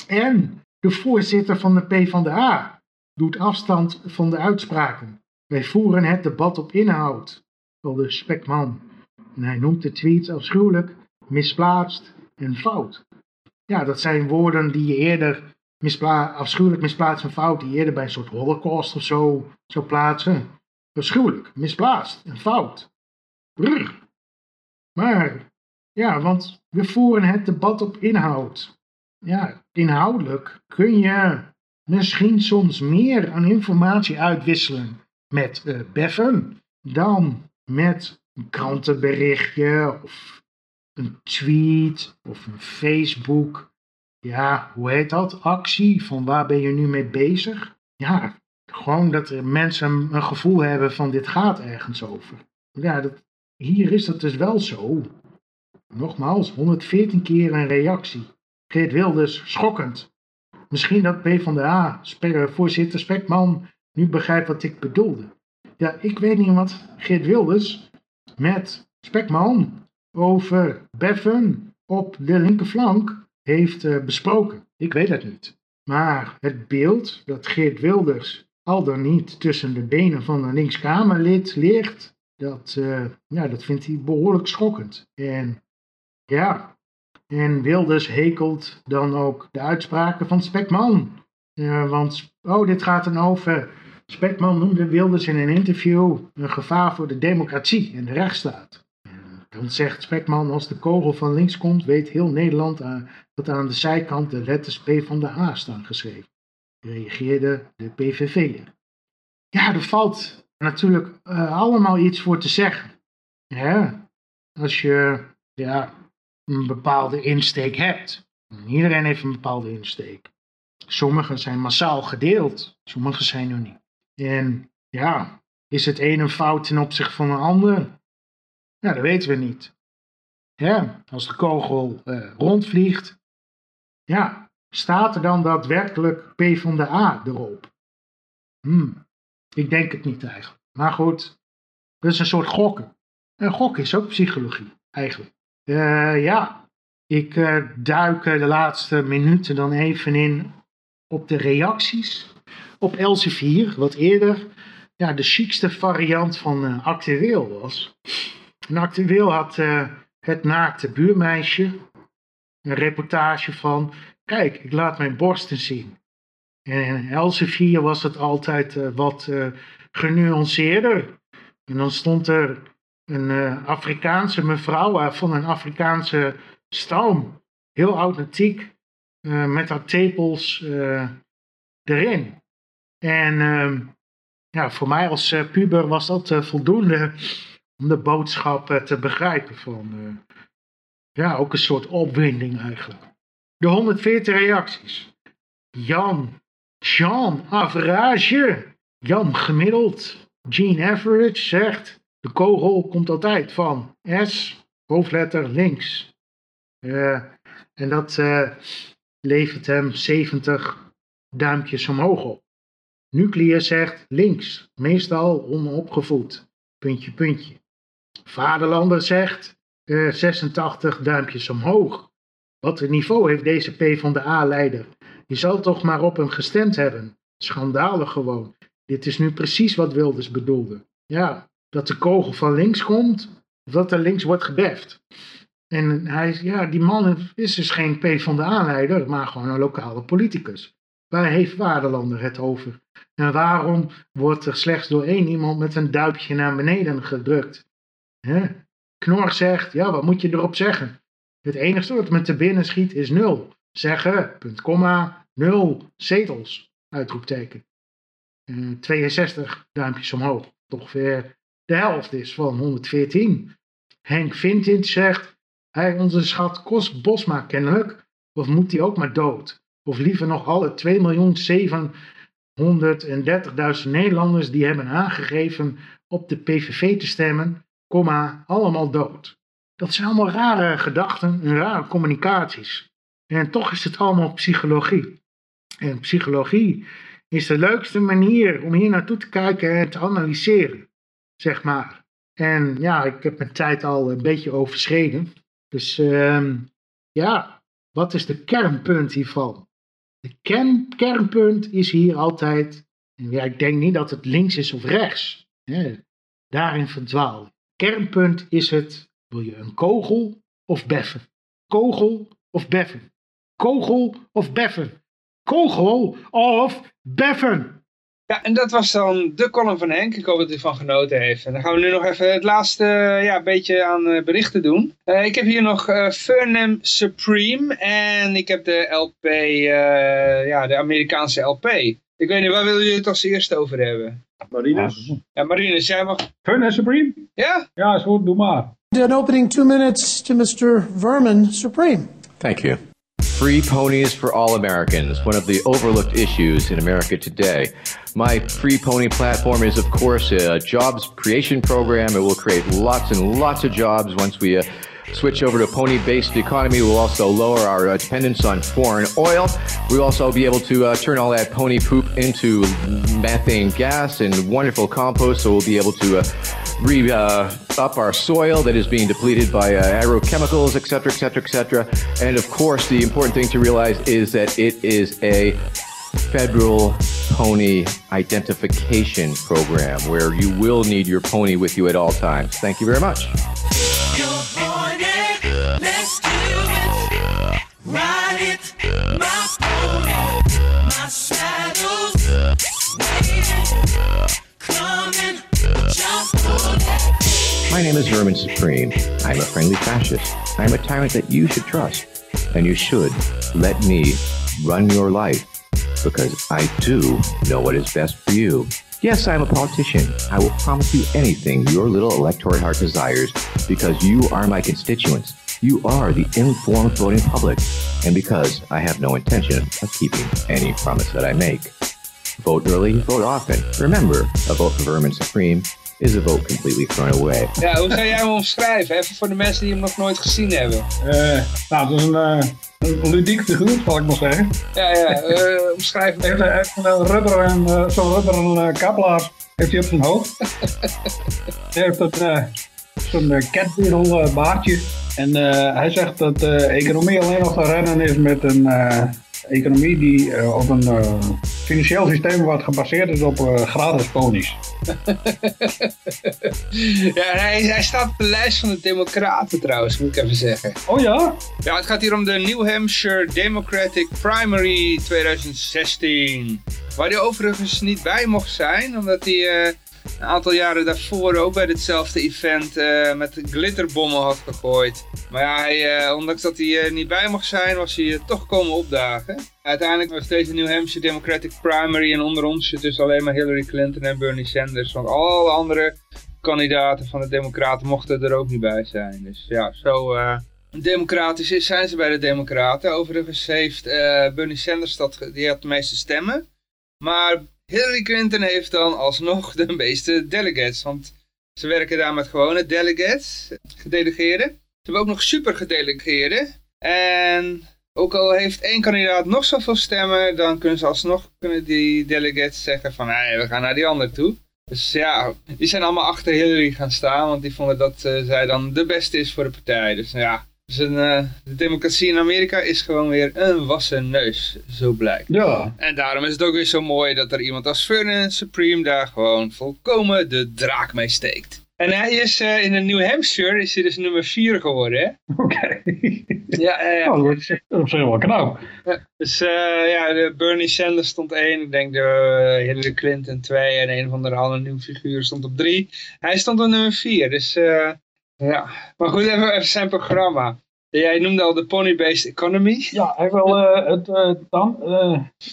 En de voorzitter van de PvdA doet afstand van de uitspraken. Wij voeren het debat op inhoud. De spekman. En hij noemt de tweet afschuwelijk, misplaatst en fout. Ja, dat zijn woorden die je eerder mispla afschuwelijk misplaatst een fout die eerder bij een soort holocaust of zo zou plaatsen. Afschuwelijk, misplaatst, een fout. Brr. Maar, ja, want we voeren het debat op inhoud. Ja, inhoudelijk kun je misschien soms meer aan informatie uitwisselen met uh, Beffen dan met een krantenberichtje of een tweet of een Facebook. Ja, hoe heet dat? Actie van waar ben je nu mee bezig? Ja, gewoon dat er mensen een gevoel hebben van dit gaat ergens over. Ja, dat, hier is dat dus wel zo. Nogmaals, 114 keer een reactie. Geert Wilders, schokkend. Misschien dat PvdA, voorzitter Spekman, nu begrijpt wat ik bedoelde. Ja, ik weet niet wat Geert Wilders met Spekman over Beffen op de linkerflank heeft uh, besproken. Ik weet het niet. Maar het beeld dat Geert Wilders al dan niet tussen de benen van een linkskamerlid ligt, dat, uh, ja, dat vindt hij behoorlijk schokkend. En ja, en Wilders hekelt dan ook de uitspraken van Spekman. Uh, want, oh, dit gaat dan over. Spekman noemde Wilders in een interview een gevaar voor de democratie en de rechtsstaat. Dan zegt Spekman, als de kogel van links komt, weet heel Nederland aan, dat aan de zijkant de letters P van de A staan geschreven. Reageerde de PVV'er. Ja, er valt natuurlijk uh, allemaal iets voor te zeggen. Ja, als je ja, een bepaalde insteek hebt. Iedereen heeft een bepaalde insteek. Sommige zijn massaal gedeeld, sommige zijn er niet. En ja, is het een een fout ten opzichte van een ander? Ja, dat weten we niet. Ja, als de kogel uh, rondvliegt, ja, staat er dan daadwerkelijk P van de A erop? Hmm, ik denk het niet eigenlijk. Maar goed, dat is een soort gokken. En gokken is ook psychologie, eigenlijk. Uh, ja, ik uh, duik de laatste minuten dan even in op de reacties op Elsevier, wat eerder ja, de chicste variant van uh, actueel was. En actueel had het naakte buurmeisje een reportage van, kijk, ik laat mijn borsten zien. En in Elsevier was het altijd wat genuanceerder. En dan stond er een uh, Afrikaanse mevrouw van een Afrikaanse stam. Heel authentiek, met haar tepels erin. En ehm, ja, voor mij als puber was dat voldoende om de boodschap te begrijpen. Van, ja, ook een soort opwinding eigenlijk. De 140 reacties. Jan, Jean, average. Jan gemiddeld. Gene Average zegt de kogel komt altijd van S, hoofdletter links. Uh, en dat uh, levert hem 70 duimpjes omhoog op. Nuclear zegt links, meestal onopgevoed. Puntje, puntje. Vaderlander zegt uh, eh, 86 duimpjes omhoog. Wat een niveau heeft deze P van de A-leider? Je zal toch maar op hem gestemd hebben. Schandalig gewoon. Dit is nu precies wat Wilders bedoelde. Ja, dat de kogel van links komt, dat er links wordt gebeft. En hij, ja, die man is dus geen P van de aanleider, maar gewoon een lokale politicus. Waar heeft Waarderlander het over? En waarom wordt er slechts door één iemand met een duimpje naar beneden gedrukt? Hè? Knor zegt, ja, wat moet je erop zeggen? Het enige wat me te binnen schiet is nul. Zeggen, punt, komma, nul zetels, uitroepteken. 62 eh, duimpjes omhoog. Weer de helft is van 114. Henk Vintage zegt, hij onze schat kost Bosma kennelijk, of moet hij ook maar dood? Of liever nog alle 2.730.000 Nederlanders die hebben aangegeven op de PVV te stemmen, komma, allemaal dood. Dat zijn allemaal rare gedachten en rare communicaties. En toch is het allemaal psychologie. En psychologie is de leukste manier om hier naartoe te kijken en te analyseren zeg maar. En ja, ik heb mijn tijd al een beetje overschreden. Dus uh, ja, wat is de kernpunt hiervan? De kern, kernpunt is hier altijd, en ja, ik denk niet dat het links is of rechts. Hè, daarin verdwaal. Kernpunt is het, wil je een kogel of beffen? Kogel of beffen? Kogel of beffen? kogel of beffen. Ja, en dat was dan de column van Henk. Ik hoop dat u ervan genoten heeft. En dan gaan we nu nog even het laatste ja, beetje aan uh, berichten doen. Uh, ik heb hier nog uh, Furnham Supreme. En ik heb de LP, ja, de Amerikaanse LP. Ik weet niet, waar willen jullie het als eerste over hebben? Marinus? Ja, Marinus, jij mag... Furnham Supreme? Ja? Ja, is goed, doe maar. An opening two minutes to Mr. Vermin Supreme. Thank you. Free ponies for all Americans, one of the overlooked issues in America today. My free pony platform is, of course, a jobs creation program. It will create lots and lots of jobs once we uh, switch over to pony based economy. We'll also lower our dependence on foreign oil. We'll also be able to uh, turn all that pony poop into methane gas and wonderful compost. So we'll be able to uh, re uh, up our soil that is being depleted by uh, agrochemicals, et cetera, et cetera, et cetera. And of course, the important thing to realize is that it is a federal pony identification program where you will need your pony with you at all times. Thank you very much. My name is Vermin Supreme. I'm a friendly fascist. I'm a tyrant that you should trust. And you should let me run your life because I do know what is best for you. Yes, I'm a politician. I will promise you anything your little electorate heart desires because you are my constituents. You are the informed voting public. And because I have no intention of keeping any promise that I make. Vote early, vote often. Remember, a vote for Vermin Supreme is a vote completely thrown away. Ja, hoe zou jij hem omschrijven? Even voor de mensen die hem nog nooit gezien hebben. Uh, nou, het is een, uh, een ludiek figuur, zal ik maar zeggen. Ja, ja, uh, omschrijf hem. Heeft een rubber en zo'n rubberen uh, kaplaar heeft hij op zijn hoofd. *laughs* hij heeft zo'n catbeetle baardje. En hij zegt dat de economie alleen nog te redden is met een economie die op een financieel systeem wat gebaseerd is op gratis ponies. *laughs* ja, hij, hij, staat op de lijst van de democraten trouwens, moet ik even zeggen. Oh ja? Ja, het gaat hier om de New Hampshire Democratic Primary 2016. Waar hij overigens niet bij mocht zijn, omdat hij uh, een aantal jaren daarvoor ook bij ditzelfde event uh, met glitterbommen had gegooid. Maar ja, uh, ondanks dat hij niet bij mocht zijn, was hij toch komen opdagen. Uiteindelijk was deze New Hampshire Democratic Primary en onder ons dus alleen maar Hillary Clinton en Bernie Sanders. Want alle andere kandidaten van de democraten mochten er ook niet bij zijn. Dus ja, zo uh, democratisch is, zijn ze bij de democraten. Overigens heeft uh, Bernie Sanders dat, die had de meeste stemmen. Maar Hillary Clinton heeft dan alsnog de meeste delegates. Want ze werken daar met gewone delegates, gedelegeerden. Ze hebben ook nog super gedelegeerden. En ook al heeft één kandidaat nog zoveel stemmen, dan kunnen ze alsnog kunnen die delegates zeggen van hey, we gaan naar die ander toe. Dus ja, die zijn allemaal achter Hillary gaan staan, want die vonden dat uh, zij dan de beste is voor de partij. Dus ja, dus een, uh, de democratie in Amerika is gewoon weer een wassen neus, zo blijkt. Ja. En daarom is het ook weer zo mooi dat er iemand als Ferdinand Supreme daar gewoon volkomen de draak mee steekt. En hij is uh, in de New Hampshire is hij dus nummer 4 geworden, hè? Oké. Okay. *laughs* Ja, ja, ja. Oh, dat is op zich wel knap. Ja, dus uh, ja, de Bernie Sanders stond 1. Ik denk de Hillary Clinton 2. En een van de andere figuur stond op 3. Hij stond op nummer 4. Dus ja. Maar goed, even, even zijn programma. Jij noemde al de pony-based economy. Ja, hij wil het tan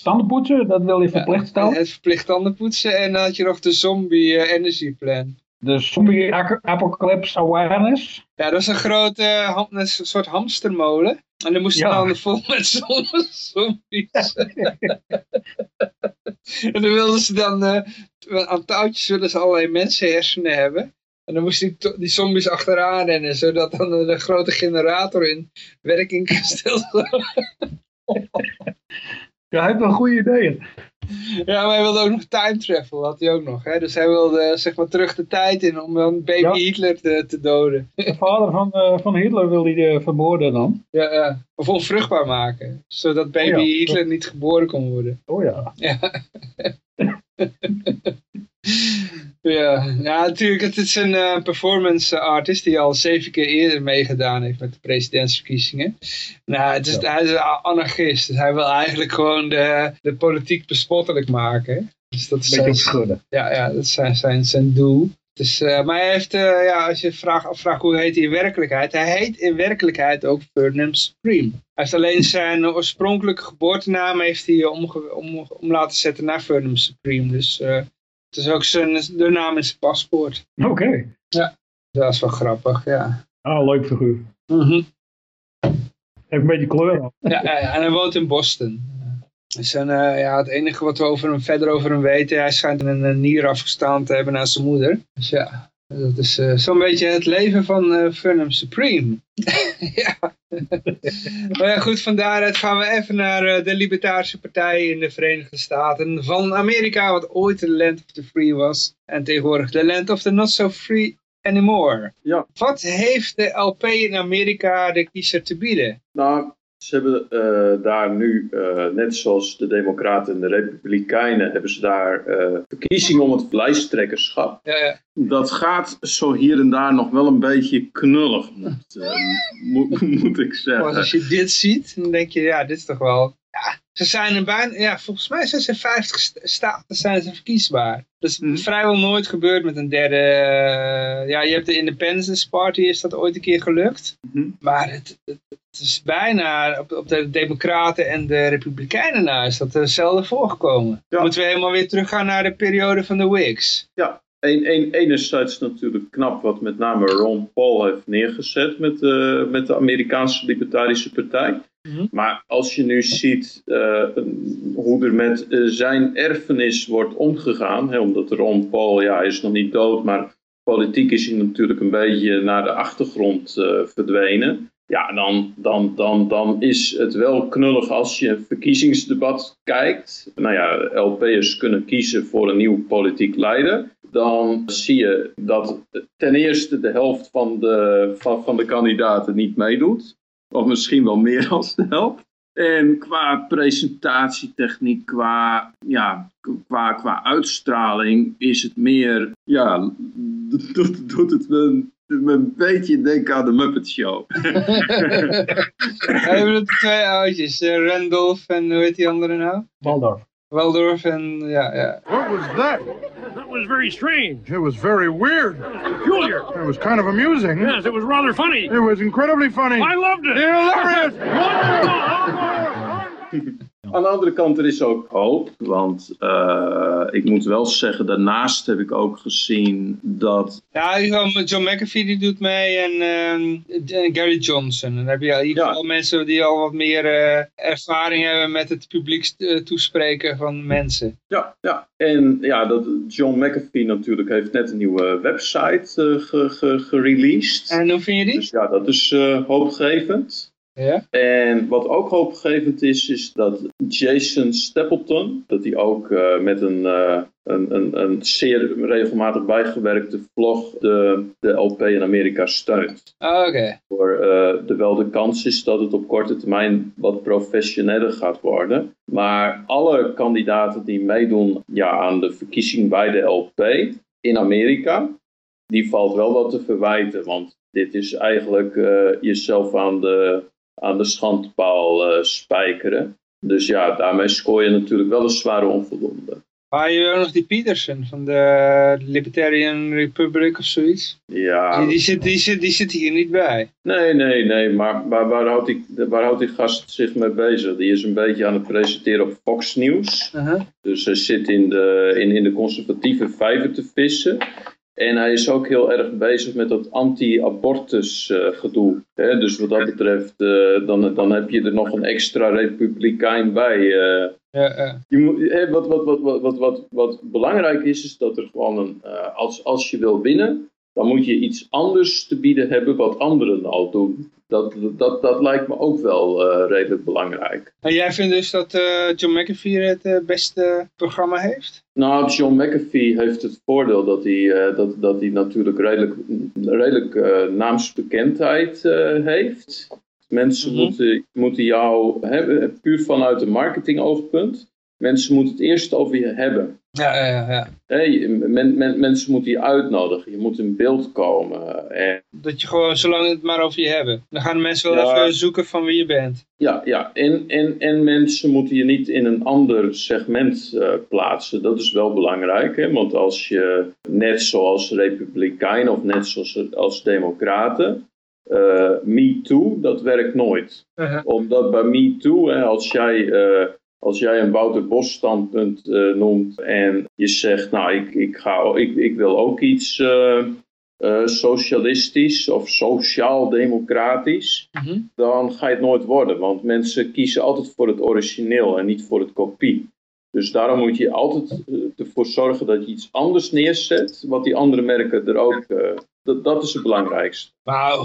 tandenpoetsen, dat wil hij verplicht stellen. Ja, het verplicht tandenpoetsen. En dan had je nog de zombie energy plan. De zombie apocalypse awareness. Ja, dat is een grote een soort hamstermolen. En dan moesten ja. dan vol met *laughs* zombies. *laughs* en dan wilden ze dan, uh, aan touwtjes willen ze allerlei mensenhersenen hebben. En dan moesten die, die zombies achteraan rennen, zodat dan een grote generator in werking gesteld *laughs* wordt. *laughs* ja, hij heeft wel goede ideeën. Ja, maar hij wilde ook nog time travel, had hij ook nog. Hè? Dus hij wilde zeg maar terug de tijd in om dan baby ja. Hitler te, te doden. De vader van, uh, van Hitler wil hij uh, vermoorden dan. Ja, ja, of onvruchtbaar maken. Zodat baby oh, ja. Hitler niet geboren kon worden. Oh ja. Ja. *laughs* Ja, ja, natuurlijk. Het is een eh, performance artist die al zeven keer eerder meegedaan heeft met de presidentsverkiezingen. Nou, het is, hij is een anarchist. Dus hij wil eigenlijk gewoon de, de politiek bespottelijk maken. Dus dat is Beetje zijn, ja, ja, dat is zijn, zijn, zijn doel. Dus, eh, maar hij heeft, eh, ja, als je vraagt, afvraagt hoe heet hij in werkelijkheid. Hij heet in werkelijkheid ook Burnham Supreme. Hij heeft alleen zijn oorspronkelijke geboortenaam heeft hij omge- om, om laten zetten naar Burnham Supreme. Dus het is ook zijn, de naam zijn paspoort. Oké. Dat is wel grappig, ja. Ah, leuk figuur. Mhm. Heeft een beetje kleur aan. ja, ja, ja, en hij woont in Boston. Dus en, eh, ja, het enige wat we over hem, verder over hem weten, hij schijnt een, een nier afgestaan te hebben naar zijn moeder. Dus ja, dat is eh, zo'n beetje het leven van Burnham Supreme. *laughs* ja. *laughs* maar ja, goed, van daaruit gaan we even naar eh, de Libertarische Partij in de Verenigde Staten van Amerika, wat ooit de Land of the Free was. En tegenwoordig de Land of the Not So Free Anymore. Ja. Wat heeft de LP in Amerika de kiezer te bieden? Nou, ze hebben eh, daar nu, eh, net zoals de Democraten en de Republikeinen, hebben ze daar eh, verkiezingen om het lijsttrekkerschap. Ja, ja. Dat gaat zo hier en daar nog wel een beetje knullig, moet, moet, *laughs* moet ik Maar als zeggen. je dit ziet, dan denk je, ja, dit is toch wel... Ja, ze zijn er bijna... Ja, volgens mij zijn ze 50 st- staten zijn ze verkiesbaar. Dat is Mhm. vrijwel nooit gebeurd met een derde... ja, je hebt de Independence Party, is dat ooit een keer gelukt. Mhm. Maar het, het is bijna... Op, op de Democraten en de Republikeinen na is dat zelden voorgekomen. Ja. Moeten we helemaal weer teruggaan naar de periode van de Whigs. Een, een, enerzijds natuurlijk knap wat met name Ron Paul heeft neergezet met, eh, met de Amerikaanse Libertarische Partij. Mhm. Maar als je nu ziet eh, hoe er met eh, zijn erfenis wordt omgegaan, hè, omdat Ron Paul, ja, hij is nog niet dood, maar politiek is hij natuurlijk een beetje naar de achtergrond verdwenen. Ja, dan, dan, dan, dan is het wel knullig als je een verkiezingsdebat kijkt. Nou ja, LP'ers kunnen kiezen voor een nieuw politiek leider. Dan zie je dat ten eerste de helft van de, van, van de kandidaten niet meedoet. Of misschien wel meer *laughs* dan de helft. En qua presentatietechniek, qua, ja, qua, qua uitstraling is het meer, ja, *laughs* doet, doet het een, me een beetje denken aan de Muppet Show. We hebben de twee oudjes, eh, Randolph en hoe heet die andere nou? Waldorf. Waldorf en ja, ja. What was that? That was very strange. It was very weird. Peculiar. It was kind of amusing. Yes, it was rather funny. It was incredibly funny. I loved it. Hilarious! *laughs* Aan de andere kant, er is ook hoop. Want eh, ik moet wel zeggen, daarnaast heb ik ook gezien dat Ja, John McAfee die doet mee en ehm, Gary Johnson. Dan heb je in ieder Ja. geval mensen die al wat meer eh, ervaring hebben met het publiek eh, toespreken van mensen. Ja, ja. En ja, dat John McAfee natuurlijk heeft net een nieuwe website ge, ge, gereleased. En hoe vind je die? Dus ja, dat is hoopgevend. Ja? En wat ook hoopgevend is, is dat Jason Stapleton, dat hij ook eh, met een, eh, een, een, een zeer regelmatig bijgewerkte vlog de, de LP in Amerika steunt. Ah, Oké. Voor, eh, de wel de kans is dat het op korte termijn wat professioneler gaat worden. Maar alle kandidaten die meedoen ja, aan de verkiezing bij de LP in Amerika, die valt wel wat te verwijten. Want dit is eigenlijk eh, jezelf aan de, aan de schandpaal eh, spijkeren. Dus ja, daarmee scoor je natuurlijk wel een zware onvoldoende. Maar je hebt ook nog die Peterson van de Libertarian Republic of zoiets. Ja, Die, die, zit, die, zit, die zit hier niet bij. Nee, nee, nee, maar waar, waar, houdt die, waar houdt die gast zich mee bezig? Die is een beetje aan het presenteren op Fox News. Dus hij zit in de, in, in de conservatieve vijver te vissen. En hij is ook heel erg bezig met dat anti-abortus eh, gedoe. Hè? Dus wat dat betreft, eh, dan, dan heb je er nog een extra republikein bij. eh. Ja, ja. Je moet, hè, wat, wat, wat, wat, wat, wat, wat belangrijk is, is dat er gewoon een, als, als je wil winnen, dan moet je iets anders te bieden hebben wat anderen al doen. Dat, dat, dat lijkt me ook wel eh, redelijk belangrijk. En jij vindt dus dat eh, John McAfee het eh, beste programma heeft? Nou, John McAfee heeft het voordeel dat hij, dat, dat hij natuurlijk redelijk, redelijk naamsbekendheid heeft. Mensen Mhm. moeten, moeten jou hebben, puur vanuit een marketingoogpunt. Mensen moeten het eerst over je hebben. Ja, ja, ja. Je- men, men- mensen moeten je uitnodigen, je moet in beeld komen. En, Dat je gewoon, zolang het maar over je hebben. Dan gaan mensen wel Ja. even zoeken van wie je bent. ja, ja. En, en, en mensen moeten je niet in een ander segment eh, plaatsen. Dat is wel belangrijk. Hè? Want als je net zoals republikeinen of net zoals als democraten. eh me too, dat werkt nooit. Uh-huh. Omdat bij me too, hè, als jij eh, als jij een Wouter Bos standpunt eh, noemt en je zegt, nou, ik, ik, ga, ik, ik wil ook iets eh, eh, socialistisch of sociaal-democratisch, Mhm. dan ga je het nooit worden. Want mensen kiezen altijd voor het origineel en niet voor het kopie. Dus daarom moet je altijd ervoor zorgen dat je iets anders neerzet, wat die andere merken er ook... dat, dat is het belangrijkste. Maar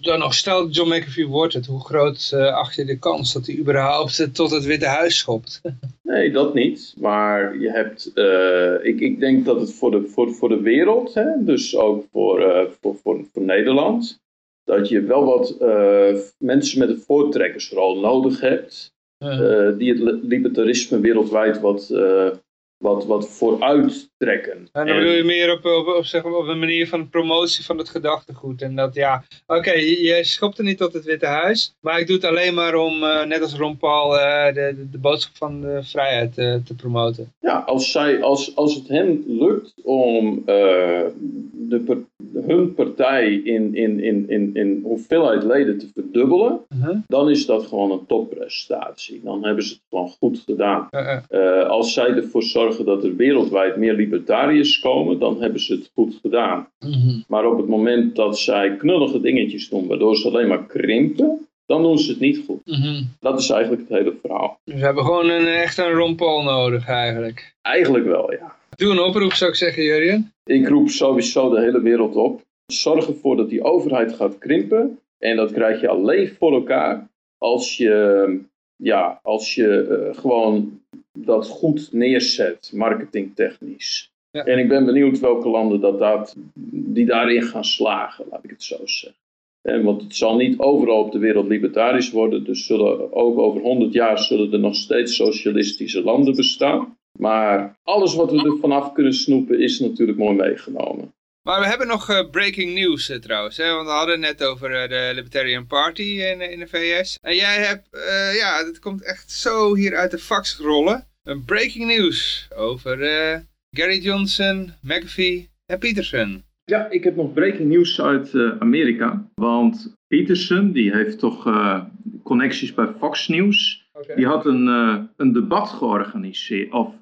dan nog, stel John McAfee wordt het. Hoe groot eh, acht je de kans dat hij überhaupt eh, tot het Witte Huis schopt? *laughs* Nee, dat niet. Maar je hebt, eh, ik, ik denk dat het voor de, voor, voor de wereld, hè, dus ook voor, voor, voor, voor Nederland, dat je wel wat mensen met een voortrekkersrol nodig hebt, die het li- libertarisme wereldwijd wat, wat, wat vooruit trekken. En dan bedoel je meer op, op, op, zeg maar, op een manier van promotie van het gedachtegoed. En dat ja, oké, je, je schopt er niet tot het Witte Huis. Maar ik doe het alleen maar om, eh, net als Ron Paul, eh, de, de, de boodschap van de vrijheid eh, te promoten. Ja, als, zij, als, als het hen lukt om eh, de, hun partij in, in, in, in, in hoeveelheid leden te verdubbelen, Uh-huh. dan is dat gewoon een topprestatie. Dan hebben ze het gewoon goed gedaan. Uh-uh. Eh, als zij ervoor zorgen dat er wereldwijd meer libertariërs komen, dan hebben ze het goed gedaan. Mhm. Maar op het moment dat zij knullige dingetjes doen, waardoor ze alleen maar krimpen, dan doen ze het niet goed. Mhm. Dat is eigenlijk het hele verhaal. Dus we hebben gewoon een, echt een Ron Paul nodig eigenlijk. Eigenlijk wel, ja. Doe een oproep zou ik zeggen, Jurjen. Ik roep sowieso de hele wereld op. Zorg ervoor dat die overheid gaat krimpen. En dat krijg je alleen voor elkaar als je, ja, als je eh, gewoon dat goed neerzet, marketingtechnisch. Ja. En ik ben benieuwd welke landen dat, dat, die daarin gaan slagen, laat ik het zo zeggen. En want het zal niet overal op de wereld libertarisch worden. Dus zullen ook over 100 jaar zullen er nog steeds socialistische landen bestaan. Maar alles wat we er vanaf kunnen snoepen is natuurlijk mooi meegenomen. Maar we hebben nog eh, breaking news eh, trouwens. Hè? Want we hadden het net over eh, de Libertarian Party in, in de VS. En jij hebt, ja, het komt echt zo hier uit de fax rollen. Een breaking news over eh, Gary Johnson, McAfee en Peterson. Ja, ik heb nog breaking nieuws uit eh, Amerika. Want Peterson, die heeft toch eh, connecties bij Fox News. Die had een, een debat georganiseerd of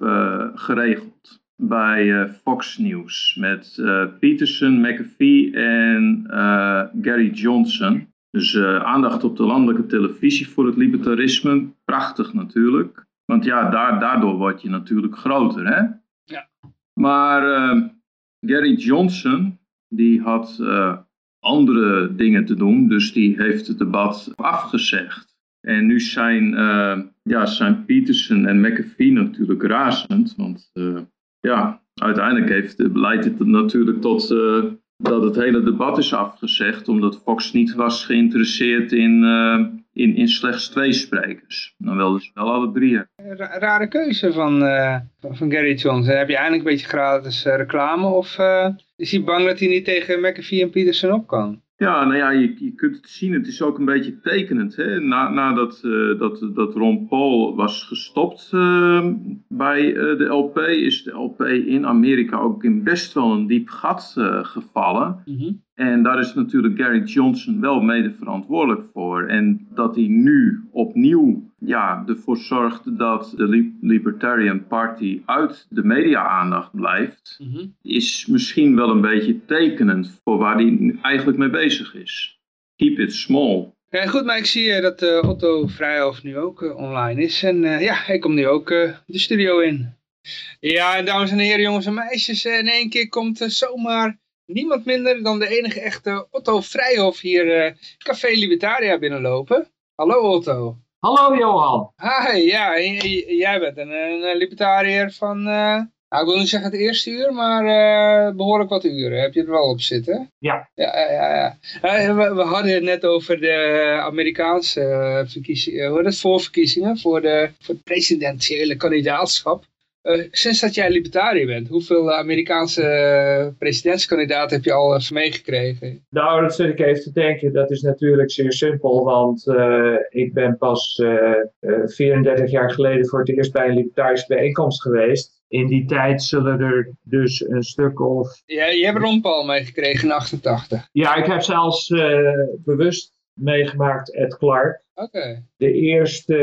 geregeld bij Fox News. Met Peterson, McAfee en Gary Johnson. Dus aandacht op de landelijke televisie voor het libertarisme. Prachtig natuurlijk. Want ja, daar, daardoor word je natuurlijk groter, hè? Ja. Maar eh, Gary Johnson, die had eh, andere dingen te doen. Dus die heeft het debat afgezegd. En nu zijn, eh, ja, zijn Peterson en McAfee natuurlijk razend. Want eh, ja, uiteindelijk heeft, leidt het natuurlijk tot dat het hele debat is afgezegd. Omdat Fox niet was geïnteresseerd in, in, in slechts twee sprekers. Dan wilden ze wel alle drie. hebben. Ra- rare keuze van, eh, van van Gary Johnson. Heb je eindelijk een beetje gratis eh, reclame? Of eh, is hij bang dat hij niet tegen McAfee en Peterson op kan? Ja, nou ja, je, je kunt het zien. Het is ook een beetje tekenend. Hè? Na, nadat eh, dat, dat Ron Paul was gestopt eh, bij eh, de LP, is de LP in Amerika ook in best wel een diep gat eh, gevallen. En daar is natuurlijk Gary Johnson wel mede verantwoordelijk voor. En dat hij nu opnieuw ja, ervoor zorgt dat de Li- Libertarian Party uit de media-aandacht blijft, is misschien wel een beetje tekenend voor waar hij eigenlijk mee bezig is. Keep it small. Ja, goed, maar ik zie eh, dat eh, Otto Vrijhof nu ook eh, online is. En ja, hij komt nu ook de studio in. Ja, dames en heren, jongens en meisjes, in één keer komt zomaar niemand minder dan de enige echte Otto Vrijhof hier Café Libertaria binnenlopen. Hallo Otto. Hallo Johan. Hi, ja, jij bent een, een libertariër van, eh, Nou, ik wil niet zeggen het eerste uur, maar eh, behoorlijk wat uren heb je er wel op zitten. Ja. Ja, ja, ja. Eh, we, we hadden het net over de Amerikaanse verkiezingen, heet het, voorverkiezingen voor, de, voor het presidentiële kandidaatschap. Eh, sinds dat jij libertariër bent, hoeveel Amerikaanse eh, presidentskandidaten heb je al eens meegekregen? Nou, dat zit ik even te denken. Dat is natuurlijk zeer simpel, want eh, ik ben pas eh, eh, 34 jaar geleden voor het eerst bij een libertarische bijeenkomst geweest. In die tijd zullen er dus een stuk of... Ja, je hebt Ron Paul meegekregen in 88. Ja, ik heb zelfs bewust meegemaakt Ed Clark. Oké. De eerste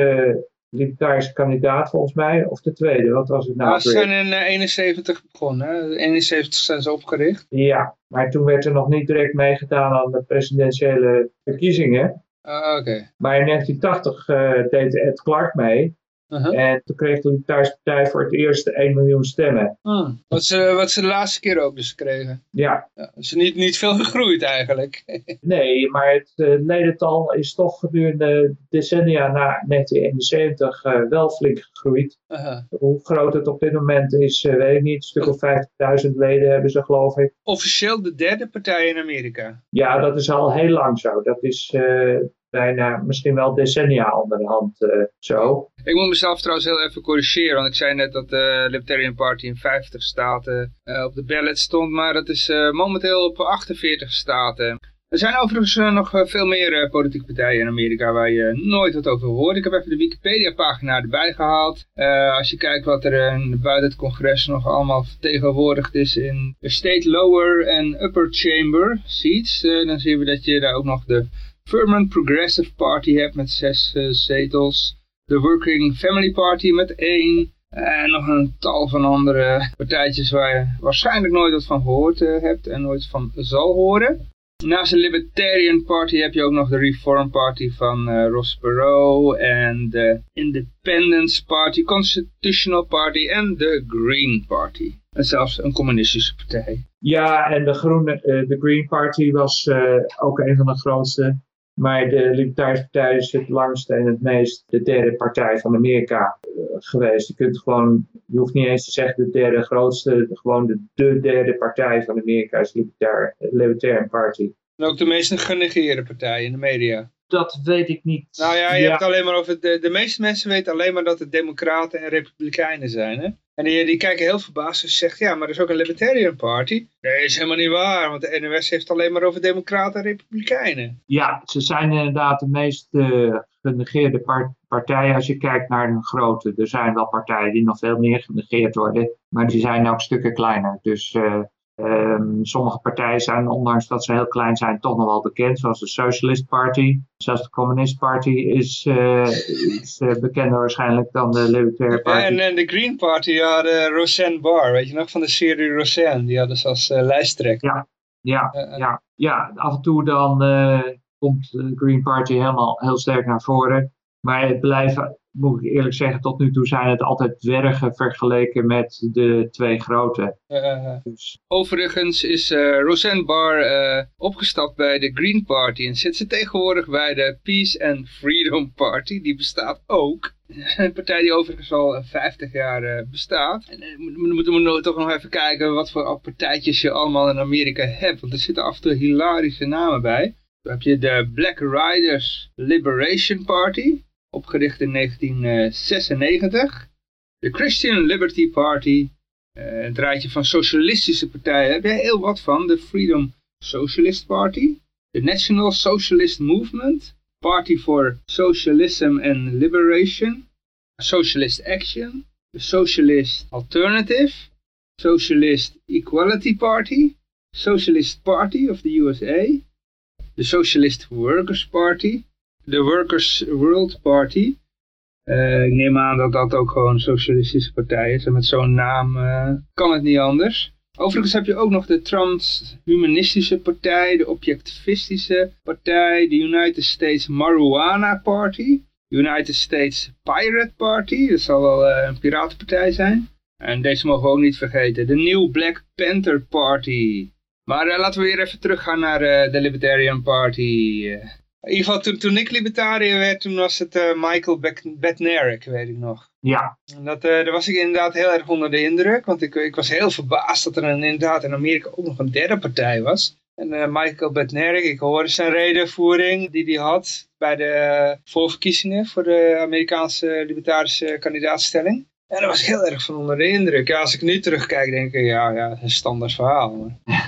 libertarische kandidaat volgens mij, of de tweede, wat was het nou? Nou, ze zijn in eh, 71 begonnen. hè. In 71 zijn ze opgericht. Ja, maar toen werd er nog niet direct meegedaan aan de presidentiële verkiezingen. Ah, Oké. Maar in 1980 eh, deed Ed Clark mee. Uh-huh. En toen kreeg de Libertarische Partij voor het eerst 1 miljoen stemmen. Hmm. Wat, ze, wat ze de laatste keer ook dus kregen. Ja, Ja, dus niet, niet veel gegroeid eigenlijk. *laughs* nee, maar het eh, ledental is toch gedurende decennia na 1971 eh, wel flink gegroeid. Aha. Hoe groot het op dit moment is, eh, weet ik niet. Een stuk of 50.000 leden hebben ze, geloof ik. Officieel de derde partij in Amerika. Ja, dat is al heel lang zo. Dat is bijna misschien wel decennia onder de hand eh, zo. Ik moet mezelf trouwens heel even corrigeren, want ik zei net dat de Libertarian Party in 50 staten eh, op de ballot stond, maar dat is eh, momenteel op 48 staten. Er zijn overigens eh, nog eh, veel meer eh, politieke partijen in Amerika waar je nooit wat over hoort. Ik heb even de Wikipedia-pagina erbij gehaald. Eh, als je kijkt wat er eh, buiten het congres nog allemaal vertegenwoordigd is in de State Lower en Upper Chamber seats, eh, dan zien we dat je daar ook nog de Vermont Progressive Party hebt met zes eh, zetels. De Working Family Party met één. En nog een tal van andere partijtjes waar je waarschijnlijk nooit wat van gehoord eh, hebt en nooit van zal horen. Naast de Libertarian Party heb je ook nog de Reform Party van eh, Ross Perot en de Independence Party, Constitutional Party en de Green Party. En zelfs een communistische partij. Ja, en de, groene, de Green Party was ook een van de grootste. Maar de Libertarische Partij is het langste en het meest de derde partij van Amerika eh, geweest. Je kunt gewoon, je hoeft niet eens te zeggen de derde grootste, gewoon de, de derde partij van Amerika is de Libertar, Libertarian Party. En ook de meest genegeerde partij in de media. Dat weet ik niet. Nou ja, je hebt het alleen maar over, de, de meeste mensen weten alleen maar dat het democraten en republikeinen zijn. Hè? En die, die kijken heel verbaasd je zegt, ja, maar er is ook een Libertarian Party. Nee, is helemaal niet waar, want de NOS heeft alleen maar over democraten en republikeinen. Ja, ze zijn inderdaad de meest eh, genegeerde par- partijen als je kijkt naar hun grootte. Er zijn wel partijen die nog veel meer genegeerd worden, maar die zijn ook stukken kleiner. Dus eh, ehm, sommige partijen zijn, ondanks dat ze heel klein zijn, toch nog wel bekend, zoals de Socialist Party. Zelfs de Communist Party is, eh, is eh, bekender waarschijnlijk dan de Libertarian Party. En, en de Green Party hadden Roseanne Barr, weet je nog, van de serie Roseanne. Die hadden ze als eh, lijsttrekker. Ja, ja, ja, ja, af en toe dan komt de Green Party helemaal heel sterk naar voren. Maar het blijven, moet ik eerlijk zeggen, tot nu toe zijn het altijd dwergen vergeleken met de twee grote. Eh, overigens is Roseanne Barr eh, opgestapt bij de Green Party en zit ze tegenwoordig bij de Peace and Freedom Party. Die bestaat ook. *laughs* Een partij die overigens al eh, 50 jaar bestaat. We moeten toch nog even kijken wat voor partijtjes je allemaal in Amerika hebt. Want er zitten af en toe hilarische namen bij. Dan heb je de Black Riders Liberation Party, opgericht in 1996. De Christian Liberty Party, eh, een draadje van socialistische partijen. Heb je heel wat van. De Freedom Socialist Party, de National Socialist Movement, Party for Socialism and Liberation, Socialist Action, de Socialist Alternative, Socialist Equality Party, Socialist Party of the USA, de Socialist Workers Party, de Workers World Party. Eh, ik neem aan dat dat ook gewoon een socialistische partij is. En met zo'n naam eh, kan het niet anders. Overigens heb je ook nog de Transhumanistische Partij, de Objectivistische Partij, de United States Marijuana Party, United States Pirate Party, dat zal wel eh, een piratenpartij zijn. En deze mogen we ook niet vergeten, de New Black Panther Party. Maar laten we weer even teruggaan naar de Libertarian Party. Eh, In ieder geval, toen, toen ik libertariër werd, toen was het eh, Michael Bednarik, weet ik nog. Ja. En dat, uh, daar was ik inderdaad heel erg onder de indruk, want ik, ik was heel verbaasd dat er een, inderdaad in Amerika ook nog een derde partij was. En uh, Michael Bednarik, ik hoorde zijn redenvoering die hij had bij de voorverkiezingen voor de Amerikaanse libertarische kandidaatstelling. En daar was heel erg van onder de indruk. Ja, als ik nu terugkijk, denk ik, ja, ja, een standaard verhaal. *laughs*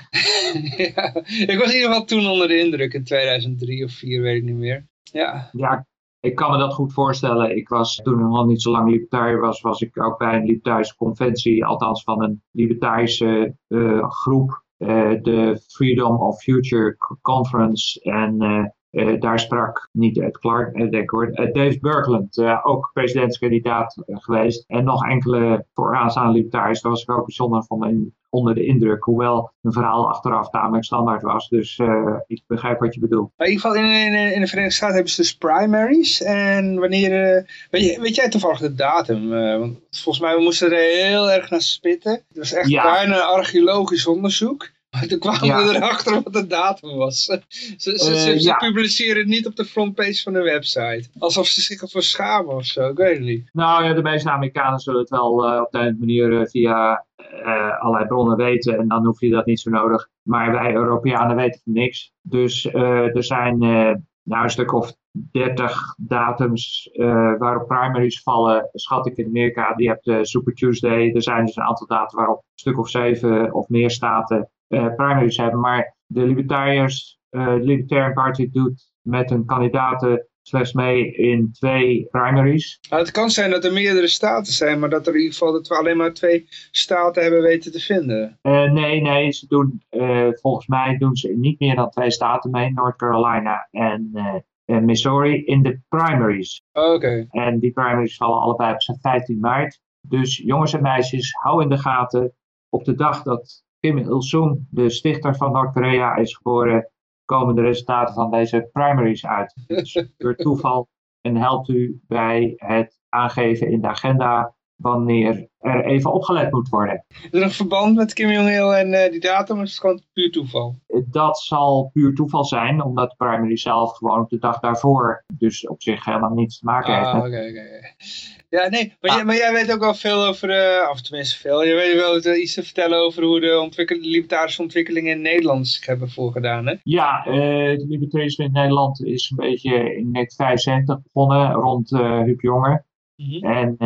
Ja, ik was in ieder geval toen onder de indruk, in 2003 of 2004, weet ik niet meer. Ja. ja, ik kan me dat goed voorstellen. Ik was toen nog niet zo lang libertariër was, was ik ook bij een libertarische conventie, althans van een libertarische uh, groep. Uh, de Freedom of Future Conference. En uh, uh, daar sprak niet Ed Clark, hoor, uh, Dave Berkland, ook presidentskandidaat geweest. En nog enkele vooraanstaande libertariërs. Daar was ik ook bijzonder van in, onder de indruk. Hoewel een verhaal achteraf tamelijk standaard was. Dus ik begrijp wat je bedoelt. In ieder geval in, in, in, de Verenigde Staten hebben ze dus primaries. En wanneer, weet, je, weet, jij toevallig de datum? want volgens mij we moesten er heel erg naar spitten. Het was echt ja. bijna archeologisch onderzoek. Maar toen kwamen ja. we erachter wat de datum was. Ze, ze, uh, ze, ja. publiceren het niet op de frontpage van de website. Alsof ze zich ervoor schamen of zo, ik weet het niet. Nou ja, de meeste Amerikanen zullen het wel uh, op de manier uh, via allerlei bronnen weten. En dan hoef je dat niet zo nodig. Maar wij Europeanen weten niks. Dus er zijn nou, een stuk of 30 datums waarop primaries vallen, schat ik in Amerika. Die hebt de Super Tuesday. Er zijn dus een aantal data waarop een stuk of zeven of meer staten uh, primaries hebben. Maar de Libertariërs, uh, de Libertarian Party doet met een kandidaten slechts mee in twee primaries. Nou, het kan zijn dat er meerdere staten zijn, maar dat er in ieder geval dat we alleen maar twee staten hebben weten te vinden. Uh, nee, nee, ze doen, volgens mij doen ze niet meer dan twee staten mee, North Carolina en, Missouri, in de primaries. Oké. Okay. En die primaries vallen allebei op 15 maart. Dus jongens en meisjes, hou in de gaten. Op de dag dat Kim Il-sung, de stichter van Noord-Korea, is geboren, komen de resultaten van deze primaries uit. Dus door *laughs* toeval en helpt u bij het aangeven in de agenda wanneer er even opgelet moet worden. Is er een verband met Kim Jong-il en uh, die datum, is het gewoon puur toeval? Dat zal puur toeval zijn, omdat de primary zelf gewoon op de dag daarvoor dus op zich helemaal niets te maken heeft. Ah, oké, okay, oké. Okay. Ja, nee, maar, ah. jij, maar, jij, weet ook wel veel over, uh, of tenminste veel, je weet wel iets te vertellen over hoe de, ontwikkel, libertarische ontwikkelingen in Nederland zich hebben voorgedaan, hè? Ja, het libertarisme in Nederland is een beetje in 1975 begonnen, rond Huub Jonge. Mm -hmm. En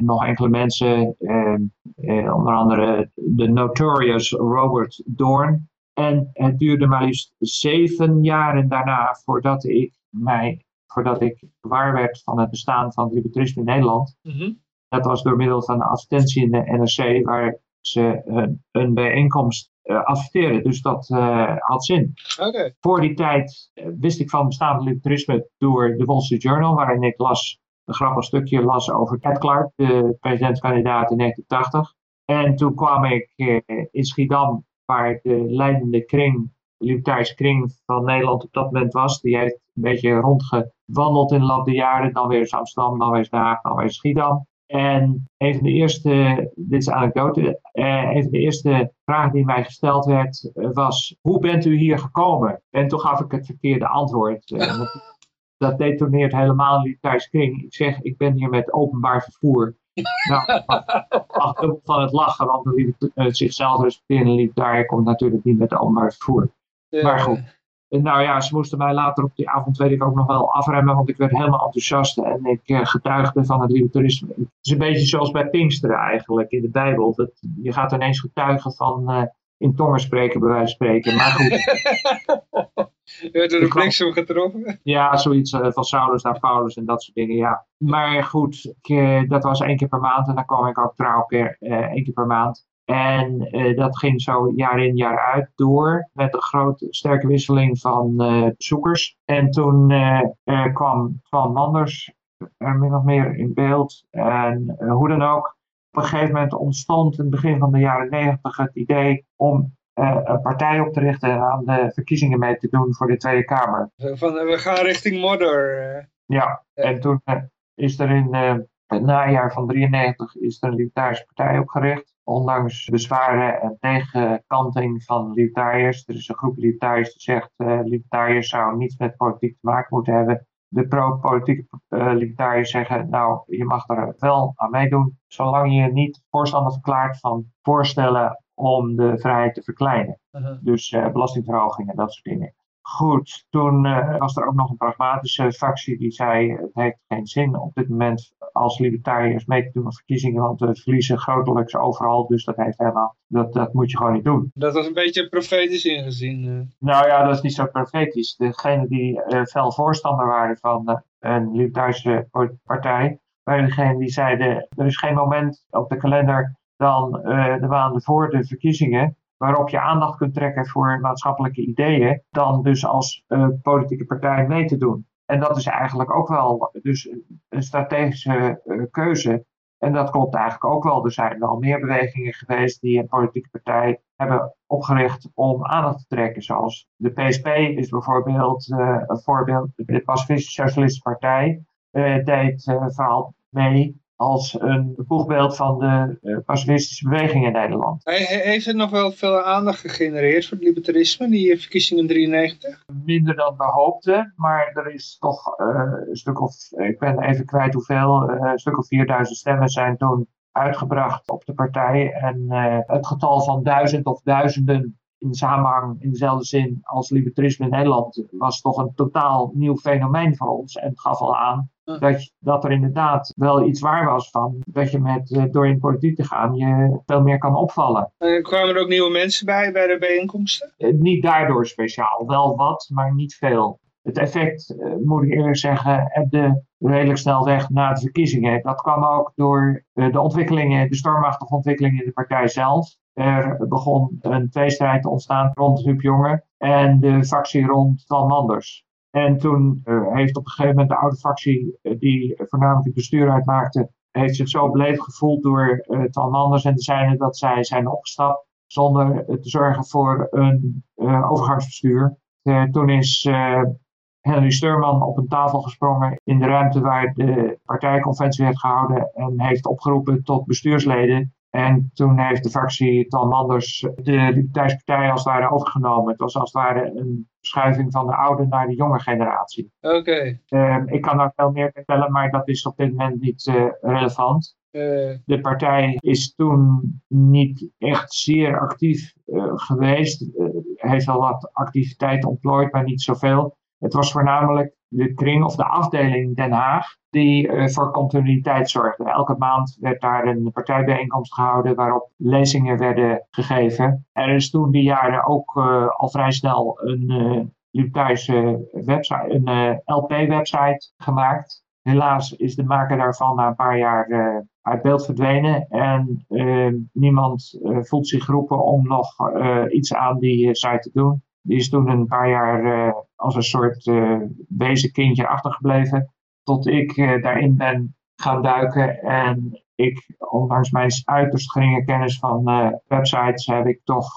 nog enkele mensen, uh, uh, onder andere de notorious Robert Dorn. En het duurde maar liefst zeven jaren daarna voordat ik mij, voordat ik waar werd van het bestaan van het libertarisme in Nederland. Mm -hmm. Dat was door middel van een advertentie in de NRC waar ze een bijeenkomst adverteren. Dus dat had zin. Okay. Voor die tijd wist ik van het bestaan van libertarisme door de Wall Street Journal, waarin ik las een grappig stukje las over Ed Clark, de presidentskandidaat in 1980. En toen kwam ik eh, in Schiedam, waar de leidende kring, de libertarische kring van Nederland op dat moment was. Die heeft een beetje rondgewandeld in de loop der jaren. Dan weer eens Amsterdam, dan weer eens dan weer Schiedam. En een van de eerste, dit is anekdote, eh, een van de eerste vragen die mij gesteld werd was, hoe bent u hier gekomen? En toen gaf ik het verkeerde antwoord. *laughs* Eh, dat detoneert helemaal niet thuis kring. Ik zeg, ik ben hier met openbaar vervoer. *laughs* nou, van het lachen, want het uh, zichzelf respecteren liep daar komt natuurlijk niet met openbaar vervoer. Ja. Maar goed. Nou ja, ze moesten mij later op die avond, weet ik ook nog wel, afremmen, want ik werd helemaal enthousiast en ik uh, getuigde van het libertarisme. Het is een beetje zoals bij Pinksteren eigenlijk in de Bijbel. Dat, je gaat ineens getuigen van uh, in tongen spreken, bij wijze van spreken. Maar goed. Je *laughs* werd door de bliksem getroffen? Ja, zoiets uh, van Saulus naar Paulus en dat soort dingen, ja. Maar goed, ik, uh, dat was één keer per maand en dan kwam ik ook trouw keer, uh, één keer per maand. En dat ging zo jaar in jaar uit door met een grote sterke wisseling van bezoekers. En toen kwam Twan Manders er min of meer in beeld. En hoe dan ook, op een gegeven moment ontstond in het begin van de jaren negentig het idee om uh, een partij op te richten en aan de verkiezingen mee te doen voor de Tweede Kamer. Van, we gaan richting modder. Ja, en toen uh, is er in het najaar van 93 is er een libertarische partij opgericht. ondanks bezwaren en tegenkanting van libertariërs. Er is een groep libertariërs die zegt libertariërs zouden niets met politiek te maken moeten hebben. De pro-politieke uh, libertariërs zeggen, nou, je mag er wel aan meedoen, zolang je niet voorstander verklaart van voorstellen om de vrijheid te verkleinen. Uh-huh. Dus uh, belastingverhogingen, dat soort dingen. Goed, toen uh, was er ook nog een pragmatische fractie die zei: het heeft geen zin op dit moment als libertariërs mee te doen aan verkiezingen, want we verliezen grotelijks overal, dus dat heeft helemaal, dat, dat moet je gewoon niet doen. Dat was een beetje profetisch ingezien. Uh. Nou ja, dat is niet zo profetisch. Degenen die uh, fel voorstander waren van een libertarische partij, waren degenen die zeiden: er is geen moment op de kalender dan de maanden voor de verkiezingen waarop je aandacht kunt trekken voor maatschappelijke ideeën, dan dus als uh, politieke partij mee te doen. En dat is eigenlijk ook wel dus een strategische uh, keuze. En dat klopt eigenlijk ook wel. Er zijn wel meer bewegingen geweest die een politieke partij hebben opgericht om aandacht te trekken. Zoals de PSP is bijvoorbeeld uh, een voorbeeld. De Pacifistische Socialistische Partij deed vooral mee als een boegbeeld van de uh, pacifistische beweging in Nederland. Heeft het nog wel veel aandacht gegenereerd voor het libertarisme, die verkiezingen 93? Minder dan we hoopten, maar er is toch uh, een stuk of, ik ben even kwijt hoeveel, uh, een stuk of 4000 stemmen zijn toen uitgebracht op de partij. En het getal van duizend of duizenden in samenhang in dezelfde zin als libertarisme in Nederland was toch een totaal nieuw fenomeen voor ons. En het gaf al aan dat, dat er inderdaad wel iets waar was van dat je met uh, door in de politiek te gaan je veel meer kan opvallen. En kwamen er ook nieuwe mensen bij bij de bijeenkomsten? Uh, niet daardoor speciaal, wel wat, maar niet veel. Het effect, moet ik eerlijk zeggen, hebde redelijk snel weg na de verkiezingen. Dat kwam ook door de ontwikkelingen, de stormachtige ontwikkelingen in de partij zelf. Er begon een tweestrijd te ontstaan rond Huub Jonge en de fractie rond Van Manders. En toen uh, heeft op een gegeven moment de oude fractie, uh, die voornamelijk het bestuur uitmaakte, heeft zich zo beleefd gevoeld door uh, Tal Manders en de zijnen dat zij zijn opgestapt zonder te zorgen voor een overgangsbestuur. toen is Henry Steurman op een tafel gesprongen in de ruimte waar de partijconventie werd gehouden en heeft opgeroepen tot bestuursleden en toen heeft de fractie Tal Manders de Libertarische Partij als het ware overgenomen. Het was als het ware een verschuiving van de oude naar de jonge generatie. Oké. Okay. Uh, ik kan daar veel meer vertellen, maar dat is op dit moment niet uh, relevant. Uh. De partij is toen niet echt zeer actief geweest. heeft wel wat activiteiten ontplooid, maar niet zoveel. Het was voornamelijk de kring of de afdeling Den Haag die uh, voor continuïteit zorgde. Elke maand werd daar een partijbijeenkomst gehouden waarop lezingen werden gegeven. Er is toen die jaren ook uh, al vrij snel een uh, website, een LP-website gemaakt. Helaas is de maker daarvan na een paar jaar uit beeld verdwenen en niemand voelt zich geroepen om nog iets aan die site te doen. Die is toen een paar jaar uh, als een soort uh, wezenkindje achtergebleven. Tot ik uh, daarin ben gaan duiken. En ik, ondanks mijn uiterst geringe kennis van websites, heb ik toch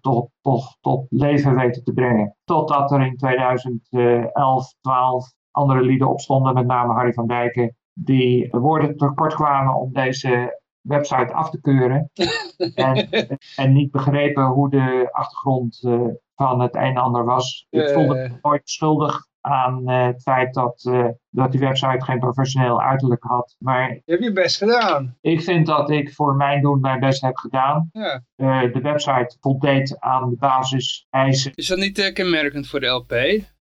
tot, tot, tot leven weten te brengen. Totdat er in 2011, 12 andere lieden opstonden, met name Harry van Dijken, die woorden tekort kwamen om deze website af te keuren. *laughs* en, en niet begrepen hoe de achtergrond uh, van het een en ander was. Ik voelde me nooit schuldig aan uh, het feit dat, uh, dat die website geen professioneel uiterlijk had. Maar je hebt je best gedaan. Ik vind dat ik voor mijn doen mijn best heb gedaan. Ja. de website voldeed aan de basiseisen. Is dat niet kenmerkend voor de LP?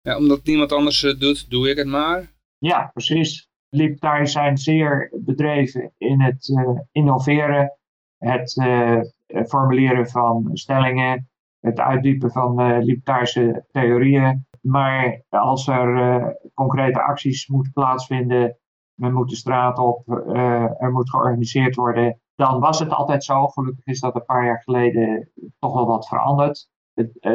Ja, omdat niemand anders het doet, doe ik het maar. Ja, precies. Libertariërs zijn zeer bedreven in het innoveren, het formuleren van stellingen, het uitdiepen van uh, libertarische theorieën. Maar als er concrete acties moeten plaatsvinden, men moet de straat op, er moet georganiseerd worden, dan was het altijd zo. Gelukkig is dat een paar jaar geleden toch wel wat veranderd.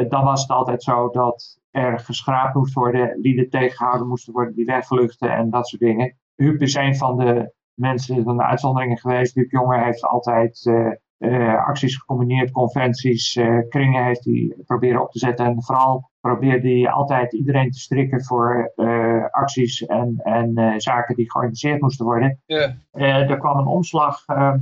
Dan was het altijd zo dat er geschraapt moest worden, lieden tegengehouden moesten worden die wegvluchten en dat soort dingen. Huub is een van de mensen, van de uitzonderingen geweest. Huub Jonge heeft altijd acties gecombineerd, conventies, uh, kringen heeft hij proberen op te zetten. En vooral probeerde hij altijd iedereen te strikken voor acties en, en zaken die georganiseerd moesten worden. Yeah. er kwam een omslag ehm,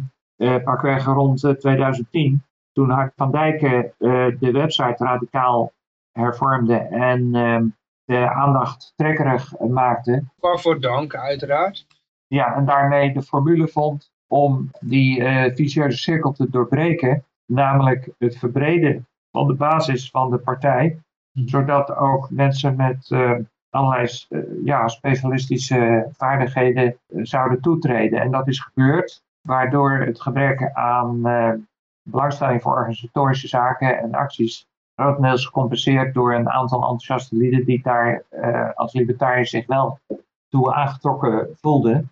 pakweg rond 2010, toen Hart van Dijken de website radicaal hervormde en ehm, de aandacht trekkerig maakte. Waarvoor dank, uiteraard. Ja, en daarmee de formule vond om die uh, vicieuze cirkel te doorbreken, namelijk het verbreden van de basis van de partij, mhm. zodat ook mensen met uh, allerlei uh, ja, specialistische vaardigheden zouden toetreden. En dat is gebeurd, waardoor het gebrek aan belangstelling voor organisatorische zaken en acties grotendeels gecompenseerd door een aantal enthousiaste lieden die daar als libertariër zich wel toe aangetrokken voelden.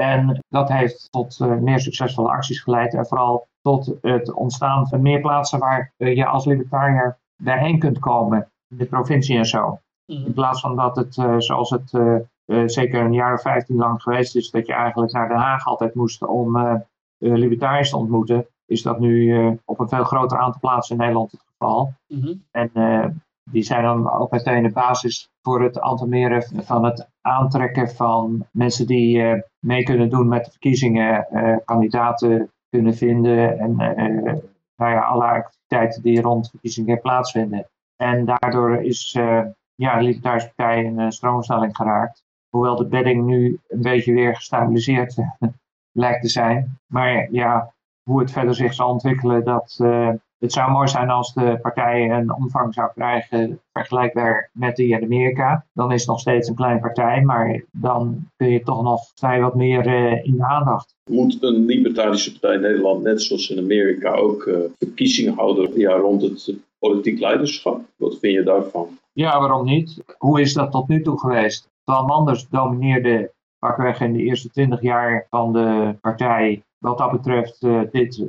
En dat heeft tot uh, meer succesvolle acties geleid en vooral tot het ontstaan van meer plaatsen waar uh, je als libertariër bijeen kunt komen, in de provincie en zo. Mhm. In plaats van dat het, uh, zoals het zeker een jaar of vijftien lang geweest is, dat je eigenlijk naar Den Haag altijd moest om libertariërs te ontmoeten, is dat nu op een veel groter aantal plaatsen in Nederland het geval. Mhm. En die zijn dan ook meteen de basis voor het antameren van het aantrekken van mensen die uh, mee kunnen doen met de verkiezingen, uh, kandidaten kunnen vinden en uh, nou ja, alle activiteiten die rond verkiezingen plaatsvinden. En daardoor is ja, de Libertarische Partij een stroomstelling geraakt. Hoewel de bedding nu een beetje weer gestabiliseerd *laughs* lijkt te zijn. Maar ja, hoe het verder zich zal ontwikkelen, dat, het zou mooi zijn als de partij een omvang zou krijgen vergelijkbaar met die in Amerika. Dan is het nog steeds een kleine partij, maar dan kun je toch nog vrij wat meer uh, in de aandacht. Moet een libertarische partij in Nederland, net zoals in Amerika, ook uh, verkiezingen houden ja, rond het politiek leiderschap? Wat vind je daarvan? Ja, waarom niet? Hoe is dat tot nu toe geweest? Twan Manders domineerde pakweg in de eerste twintig jaar van de partij wat dat betreft uh, dit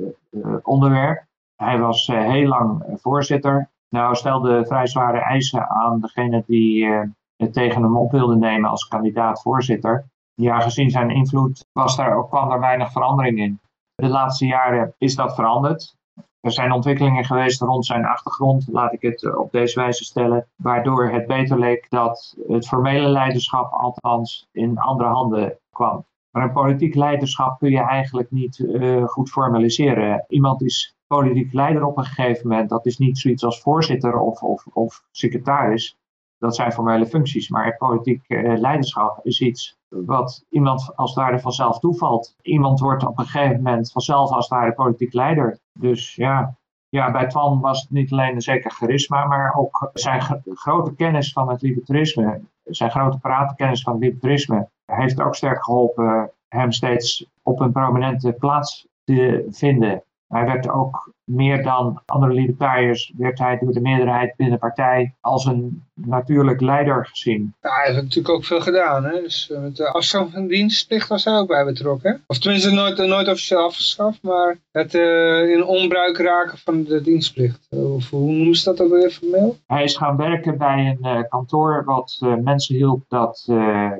onderwerp. Hij was eh, heel lang eh, voorzitter. Nou, stelde vrij zware eisen aan degene die eh, het tegen hem op wilde nemen als kandidaat voorzitter. Ja, gezien zijn invloed was daar kwam daar weinig verandering in. De laatste jaren is dat veranderd. Er zijn ontwikkelingen geweest rond zijn achtergrond, laat ik het op deze wijze stellen, waardoor het beter leek dat het formele leiderschap althans in andere handen kwam. Maar een politiek leiderschap kun je eigenlijk niet goed formaliseren. Iemand is politiek leider op een gegeven moment, dat is niet zoiets als voorzitter of, of, of secretaris. Dat zijn formele functies. Maar politiek uh, leiderschap is iets wat iemand als het ware vanzelf toevalt. Iemand wordt op een gegeven moment vanzelf als het ware politiek leider. Dus ja, ja, bij Twan was het niet alleen een zeker charisma, maar ook zijn grote kennis van het libertarisme, zijn grote pratenkennis van het libertarisme, heeft ook sterk geholpen hem steeds op een prominente plaats te vinden. Hij werd ook meer dan andere libertariërs, werd hij door de meerderheid binnen de partij als een natuurlijk leider gezien. Ja, hij heeft natuurlijk ook veel gedaan. Hè? Dus eh, met de afstand van dienstplicht was hij ook bij betrokken. Of tenminste nooit, nooit officieel afgeschaft, maar het uh, in onbruik raken van de dienstplicht. Of hoe noemen ze dat ook weer formeel? Hij is gaan werken bij een uh, kantoor wat mensen hielp dat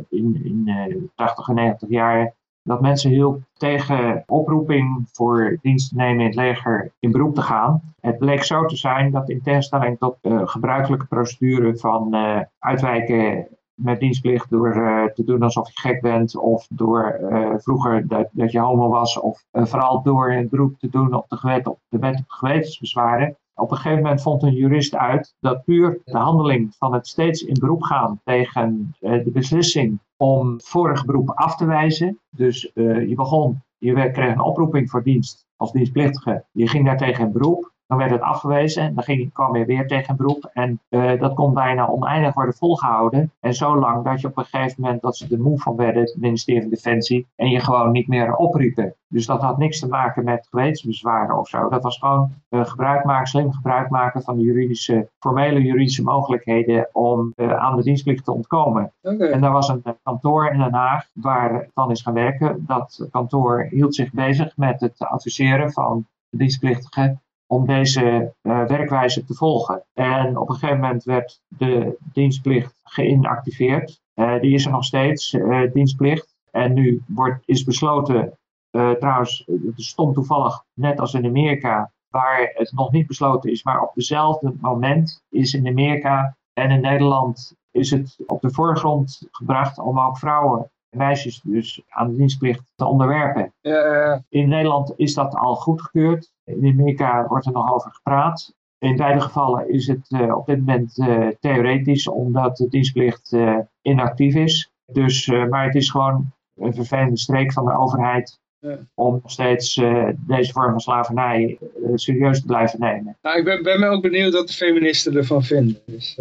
in, in 80 en 90 jaar dat mensen hielp tegen oproeping voor dienst te nemen in het leger in beroep te gaan. Het bleek zo te zijn dat in tegenstelling tot de gebruikelijke procedure van uh, uitwijken met dienstplicht door uh, te doen alsof je gek bent of door vroeger dat, dat, je homo was of vooral door een beroep te doen op de, gewet, op de wet op gewetensbezwaren op een gegeven moment vond een jurist uit dat puur de handeling van het steeds in beroep gaan tegen uh, de beslissing om vorige beroep af te wijzen. Dus uh, je begon, je kreeg een oproeping voor dienst als dienstplichtige. Je ging daartegen in beroep. Dan werd het afgewezen en dan ging, kwam je weer tegen een beroep. En uh, dat kon bijna oneindig worden volgehouden. En zo lang dat je op een gegeven moment dat ze er moe van werden, het ministerie van Defensie, en je gewoon niet meer opriepen. Dus dat had niks te maken met gewetensbezwaren of zo. Dat was gewoon uh, gebruik maken, slim gebruik maken van de juridische, formele juridische mogelijkheden om uh, aan de dienstplicht te ontkomen. Okay. En daar was een kantoor in Den Haag waar van is gaan werken. Dat kantoor hield zich bezig met het adviseren van dienstplichtigen om deze uh, werkwijze te volgen. En op een gegeven moment werd de dienstplicht geïnactiveerd. Uh, die is er nog steeds, uh, dienstplicht. En nu wordt, is besloten, trouwens, het stond toevallig net als in Amerika, waar het nog niet besloten is, maar op dezelfde moment is in Amerika en in Nederland is het op de voorgrond gebracht om ook vrouwen meisjes dus aan de dienstplicht te onderwerpen. Ja, In Nederland is dat al goedgekeurd. In Amerika wordt er nog over gepraat. In beide gevallen is het eh, op dit moment eh, theoretisch, omdat de dienstplicht eh, inactief is. Dus, maar het is gewoon een vervelende streek van de overheid Ja. om nog steeds deze vorm van slavernij serieus te blijven nemen. nou, ik ben, ben ook benieuwd wat de feministen ervan vinden. Dus,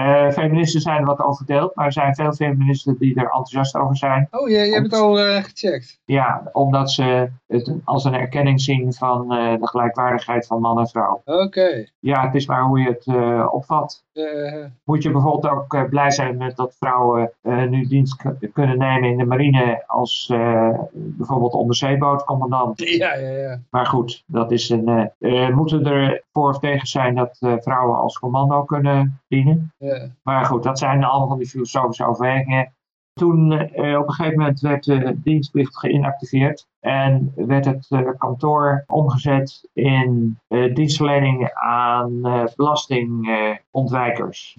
Eh, feministen zijn er wat over verdeeld, maar er zijn veel feministen die er enthousiast over zijn. Oh, je, je hebt het al eh, gecheckt. Ja, omdat ze het als een erkenning zien van eh, de gelijkwaardigheid van man en vrouw. Oké. Ja, het is maar hoe je het opvat. Moet je bijvoorbeeld ook blij zijn met dat vrouwen nu dienst kunnen nemen in de marine als bijvoorbeeld onderzeebootcommandant. *laughs* ja, ja, ja. Maar goed, dat is een. moeten er voor of tegen zijn dat vrouwen als commando kunnen ja. Maar goed, dat zijn allemaal van die filosofische overwegingen. Toen eh, op een gegeven moment werd de dienstplicht geïnactiveerd en werd het eh, kantoor omgezet in eh, dienstverlening aan eh, belastingontwijkers.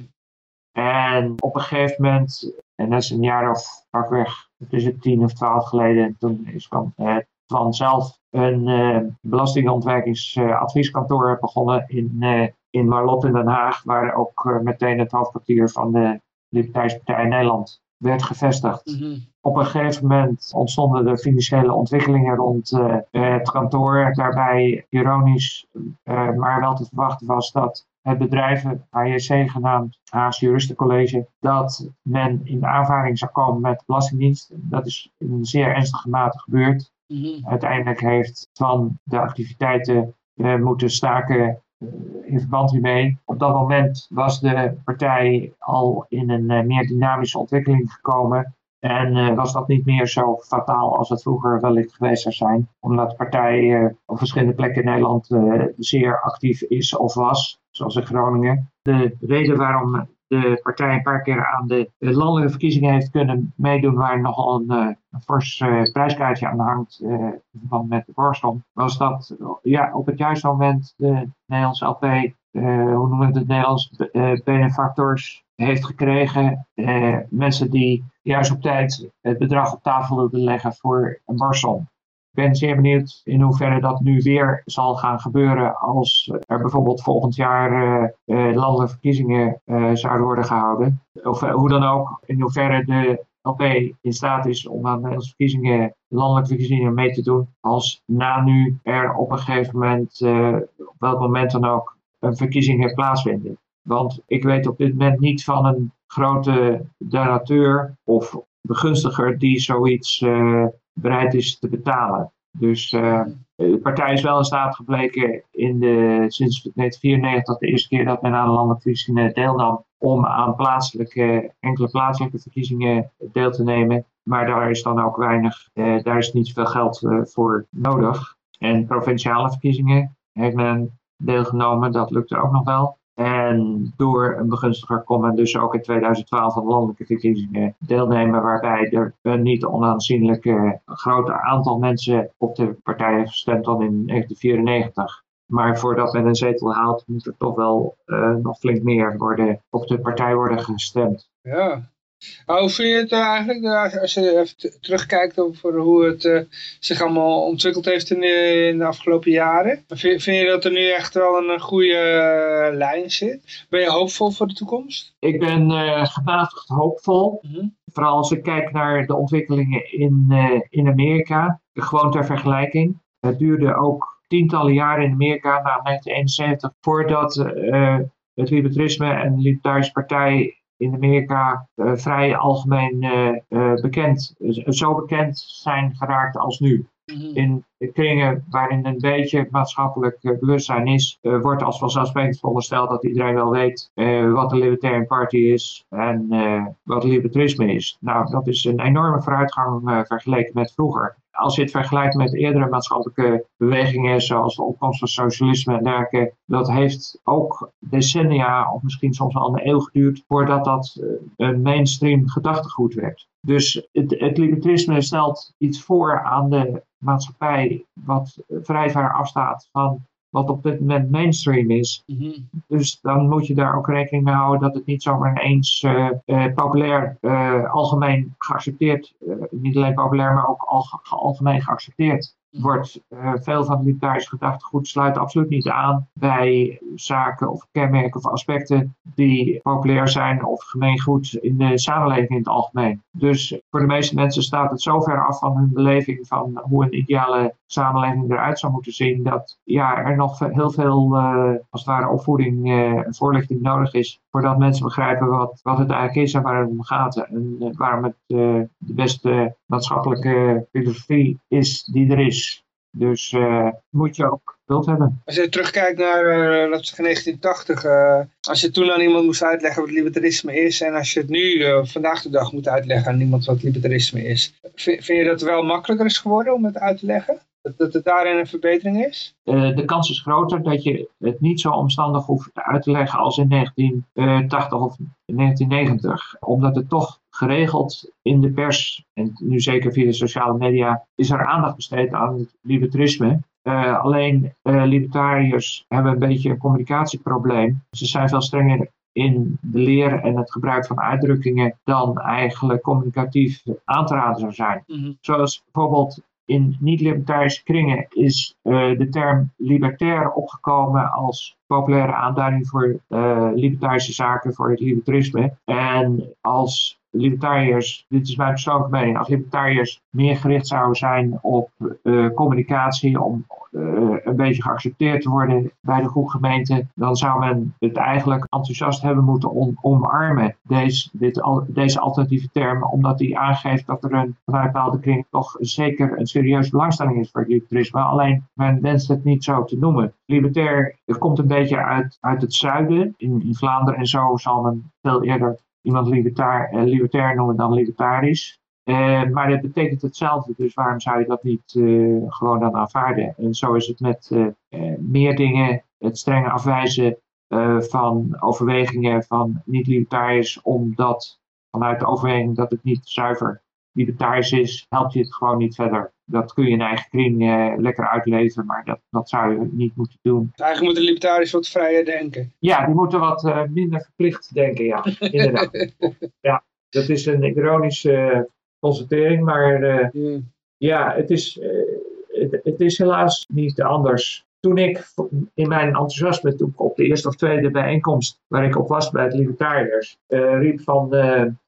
en op een gegeven moment, en dat is een jaar of pakweg, het het tien of twaalf geleden, toen is eh, van zelf een eh belastingontwijkingsadvieskantoor begonnen in, eh, in Marlot in Den Haag, waar ook eh, meteen het hoofdkwartier van de Libertarische Nederland werd gevestigd. Mhm. Op een gegeven moment ontstonden er financiële ontwikkelingen rond eh, het kantoor. Daarbij ironisch, eh, maar wel te verwachten was dat het bedrijf, HJC genaamd Haas Juristencollege, dat men in aanvaring zou komen met de Belastingdienst. Dat is in een zeer ernstige mate gebeurd. Mhm. Uiteindelijk heeft van de activiteiten moeten staken in verband hiermee. Op dat moment was de partij al in een eh, meer dynamische ontwikkeling gekomen. En eh, was dat niet meer zo fataal als het vroeger wellicht geweest zou zijn. Omdat de partij eh, op verschillende plekken in Nederland zeer actief is of was. Zoals in Groningen. De reden waarom de partij een paar keer aan de eh, landelijke verkiezingen heeft kunnen meedoen, waar nogal een, eh, fors eh, prijskaartje aan hangt eh, in verband met de borstrom, was dat eh, ja, op het juiste moment de Nederlandse LP, eh, hoe noemen we het, Nederlands eh, benefactors heeft gekregen. Eh, mensen die juist op tijd het bedrag op tafel wilden leggen voor een borstsom. Ben zeer benieuwd in hoeverre dat nu weer zal gaan gebeuren als er bijvoorbeeld volgend jaar eh, eh, landelijke verkiezingen eh, zouden worden gehouden. Of hoe dan ook, in hoeverre de LP in staat is om aan de verkiezingen, landelijke verkiezingen mee te doen. Als na nu er op een gegeven moment, op welk moment dan ook, een verkiezingen plaatsvinden. Want ik weet op dit moment niet van een grote donateur of begunstiger die zoiets bereid is te betalen. Dus eh, de partij is wel in staat gebleken in de, sinds 1994, de eerste keer dat men aan de landelijke verkiezingen deelnam, om aan plaatselijke, enkele plaatselijke verkiezingen deel te nemen. Maar daar is dan ook weinig, eh, daar is niet zoveel geld eh, voor nodig. En provinciale verkiezingen heeft men deelgenomen, dat lukte ook nog wel. En door een begunstiger kon men dus ook in 2012 aan landelijke verkiezingen deelnemen, waarbij er een niet onaanzienlijk groot aantal mensen op de partij heeft gestemd dan in 1994. Maar voordat men een zetel haalt, moet er toch wel eh, nog flink meer worden, op de partij worden gestemd. Ja. Maar hoe vind je het eh, eigenlijk, eh, als je even terugkijkt over hoe het eh, zich allemaal ontwikkeld heeft in de, in de afgelopen jaren? Vind, vind je dat er nu echt wel een eh, goede eh, lijn zit? Ben je hoopvol voor de toekomst? Ik ben eh gematigd hoopvol. Mhm. Vooral als ik kijk naar de ontwikkelingen in, eh, in Amerika. Gewoon ter vergelijking. Het duurde ook tientallen jaren in Amerika, na 1971, voordat eh, het libertarisme en de Libertarische Partij in Amerika eh, vrij algemeen eh, eh, bekend, zo bekend zijn geraakt als nu. In de kringen waarin een beetje maatschappelijk bewustzijn is, wordt als vanzelfsprekend verondersteld dat iedereen wel weet wat de Libertarian Party is en wat libertarisme is. Nou, dat is een enorme vooruitgang vergeleken met vroeger. Als je het vergelijkt met eerdere maatschappelijke bewegingen, zoals de opkomst van socialisme en dergelijke, dat heeft ook decennia of misschien soms al een eeuw geduurd voordat dat eh, een mainstream gedachtegoed werd. Dus het, het libertarisme stelt iets voor aan de maatschappij wat vrij ver afstaat van wat op dit moment mainstream is. Mhm. Dus dan moet je daar ook rekening mee houden dat het niet zomaar ineens eh, eh, populair, eh, algemeen geaccepteerd, niet alleen populair, maar ook alge- algemeen geaccepteerd wordt. Eh, veel van het libertarische gedachtegoed sluit absoluut niet aan bij zaken of kenmerken of aspecten die populair zijn of gemeengoed in de samenleving in het algemeen. Dus voor de meeste mensen staat het zo ver af van hun beleving van hoe een ideale samenleving eruit zou moeten zien, dat ja, er nog heel veel, eh, als het ware, opvoeding eh, en voorlichting nodig is, voordat mensen begrijpen wat, wat het eigenlijk is en waar het om gaat. En waarom het de beste maatschappelijke filosofie is die er is. Dus eh, moet je ook geduld hebben. Als je terugkijkt naar zeggen 1980, eh, als je toen aan iemand moest uitleggen wat libertarisme is en als je het nu eh, vandaag de dag moet uitleggen aan iemand wat libertarisme is, vind, vind je dat wel makkelijker is geworden om het uit te leggen? Dat, dat het daarin een verbetering is? Eh, de kans is groter dat je het niet zo omstandig hoeft uit te leggen als in 1980 of 1990. Omdat het toch geregeld in de pers, en nu zeker via de sociale media, is er aandacht besteed aan het libertarisme. Eh, alleen eh, libertariërs hebben een beetje een communicatieprobleem. Ze zijn veel strenger in de leer en het gebruik van uitdrukkingen dan eigenlijk communicatief aan te raden zou zijn. Zoals bijvoorbeeld in niet-libertarische kringen is eh, de term libertair opgekomen als populaire aanduiding voor libertarische zaken, voor het libertarisme. En als libertariërs, dit is mijn persoonlijke mening, als libertariërs meer gericht zouden zijn op eh, communicatie, om eh, een beetje geaccepteerd te worden bij de groep gemeente, dan zou men het eigenlijk enthousiast hebben moeten om, omarmen, deze, dit, deze alternatieve term, omdat die aangeeft dat er een, vanuit bepaalde kring toch zeker een serieuze belangstelling is voor het libertarisme. Alleen men wenst het niet zo te noemen. Libertair komt een beetje uit, uit het zuiden. In Vlaanderen en zo zal men veel eerder iemand libertair, eh, libertair noemen dan libertarisch. Eh, maar het betekent hetzelfde, dus waarom zou je dat niet eh, gewoon dan aanvaarden? En zo is het met eh, eh, meer dingen, het strenge afwijzen eh, van overwegingen van niet-libertariërs, omdat vanuit de overweging dat het niet zuiver libertarisch is, helpt je het gewoon niet verder. Dat kun je in eigen kring eh, lekker uitleven, maar dat, dat zou je niet moeten doen. Dus eigenlijk moeten libertariërs wat vrijer denken. Ja, die moeten wat eh, minder verplicht denken, ja. *laughs* Inderdaad. ja, dat is een ironische eh, constatering, maar eh, ja, het is, het, het is helaas niet anders. Toen ik in mijn enthousiasme, toen op de eerste of tweede bijeenkomst waar ik op was bij het Libertariërs, riep van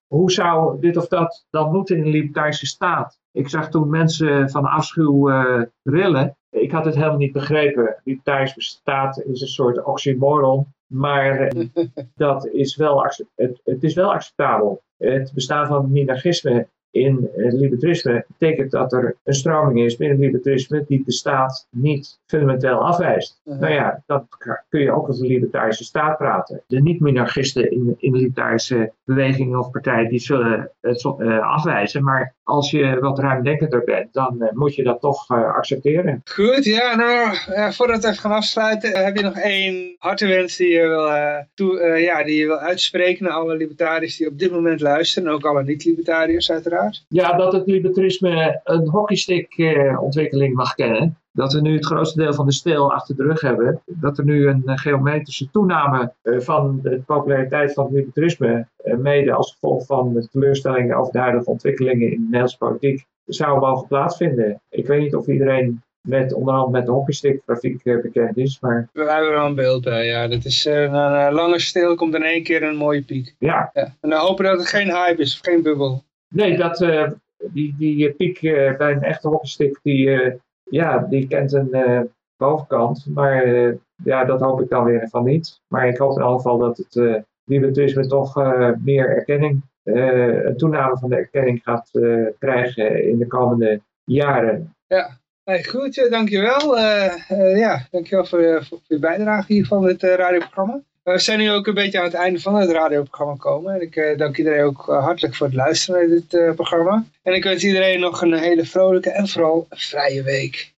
hoe zou dit of dat dan moeten in een libertarische staat? Ik zag toen mensen van afschuw eh, rillen. Ik had het helemaal niet begrepen. Libertarisch staat is een soort oxymoron. Maar eh, *laughs* dat is wel, het, het is wel acceptabel. Het bestaan van minarchisme in het libertarisme betekent dat er een stroming is binnen het libertarisme die de staat niet fundamenteel afwijst. Nou ja, dat kun je ook over de libertarische staat praten. De niet-minarchisten in, in de libertarische beweging of partij die zullen het eh, afwijzen. Maar als je wat ruimdenkender bent, dan eh, moet je dat toch eh, accepteren. Goed, ja, nou, voordat we even gaan afsluiten, heb je nog één hartewens die je wil, toe, ja, die je wil uitspreken naar alle libertariërs die op dit moment luisteren, en ook alle niet-libertariërs uiteraard. Ja, dat het libertarisme een hockeystick-ontwikkeling mag kennen. Dat we nu het grootste deel van de stijl achter de rug hebben. Dat er nu een eh, geometrische toename eh, van de populariteit van het libertarisme, eh, mede als gevolg van de teleurstellingen over de huidige ontwikkelingen in de Nederlandse politiek, zou mogen plaatsvinden. Ik weet niet of iedereen met, onder andere met de hockeystick-grafiek bekend is, maar We hebben er wel een beeld bij, ja. Dat is na een lange stil komt in één keer een mooie piek. ja, Ja. En dan hopen dat het geen hype is, of geen bubbel. Nee, dat, eh, die, die eh, piek eh, bij een echte hockeystick, die, ja, die kent een bovenkant. Maar ja, dat hoop ik dan weer van niet. Maar ik hoop in ieder geval dat het eh libertarisme toch meer erkenning, een toename van de erkenning gaat krijgen in de komende jaren. Ja, hey, goed, dankjewel. Ja, dankjewel voor, voor je bijdrage hier van dit radioprogramma. We zijn nu ook een beetje aan het einde van het radioprogramma komen. En ik eh, dank iedereen ook eh, hartelijk voor het luisteren naar dit eh, programma. En ik wens iedereen nog een hele vrolijke en vooral vrije week.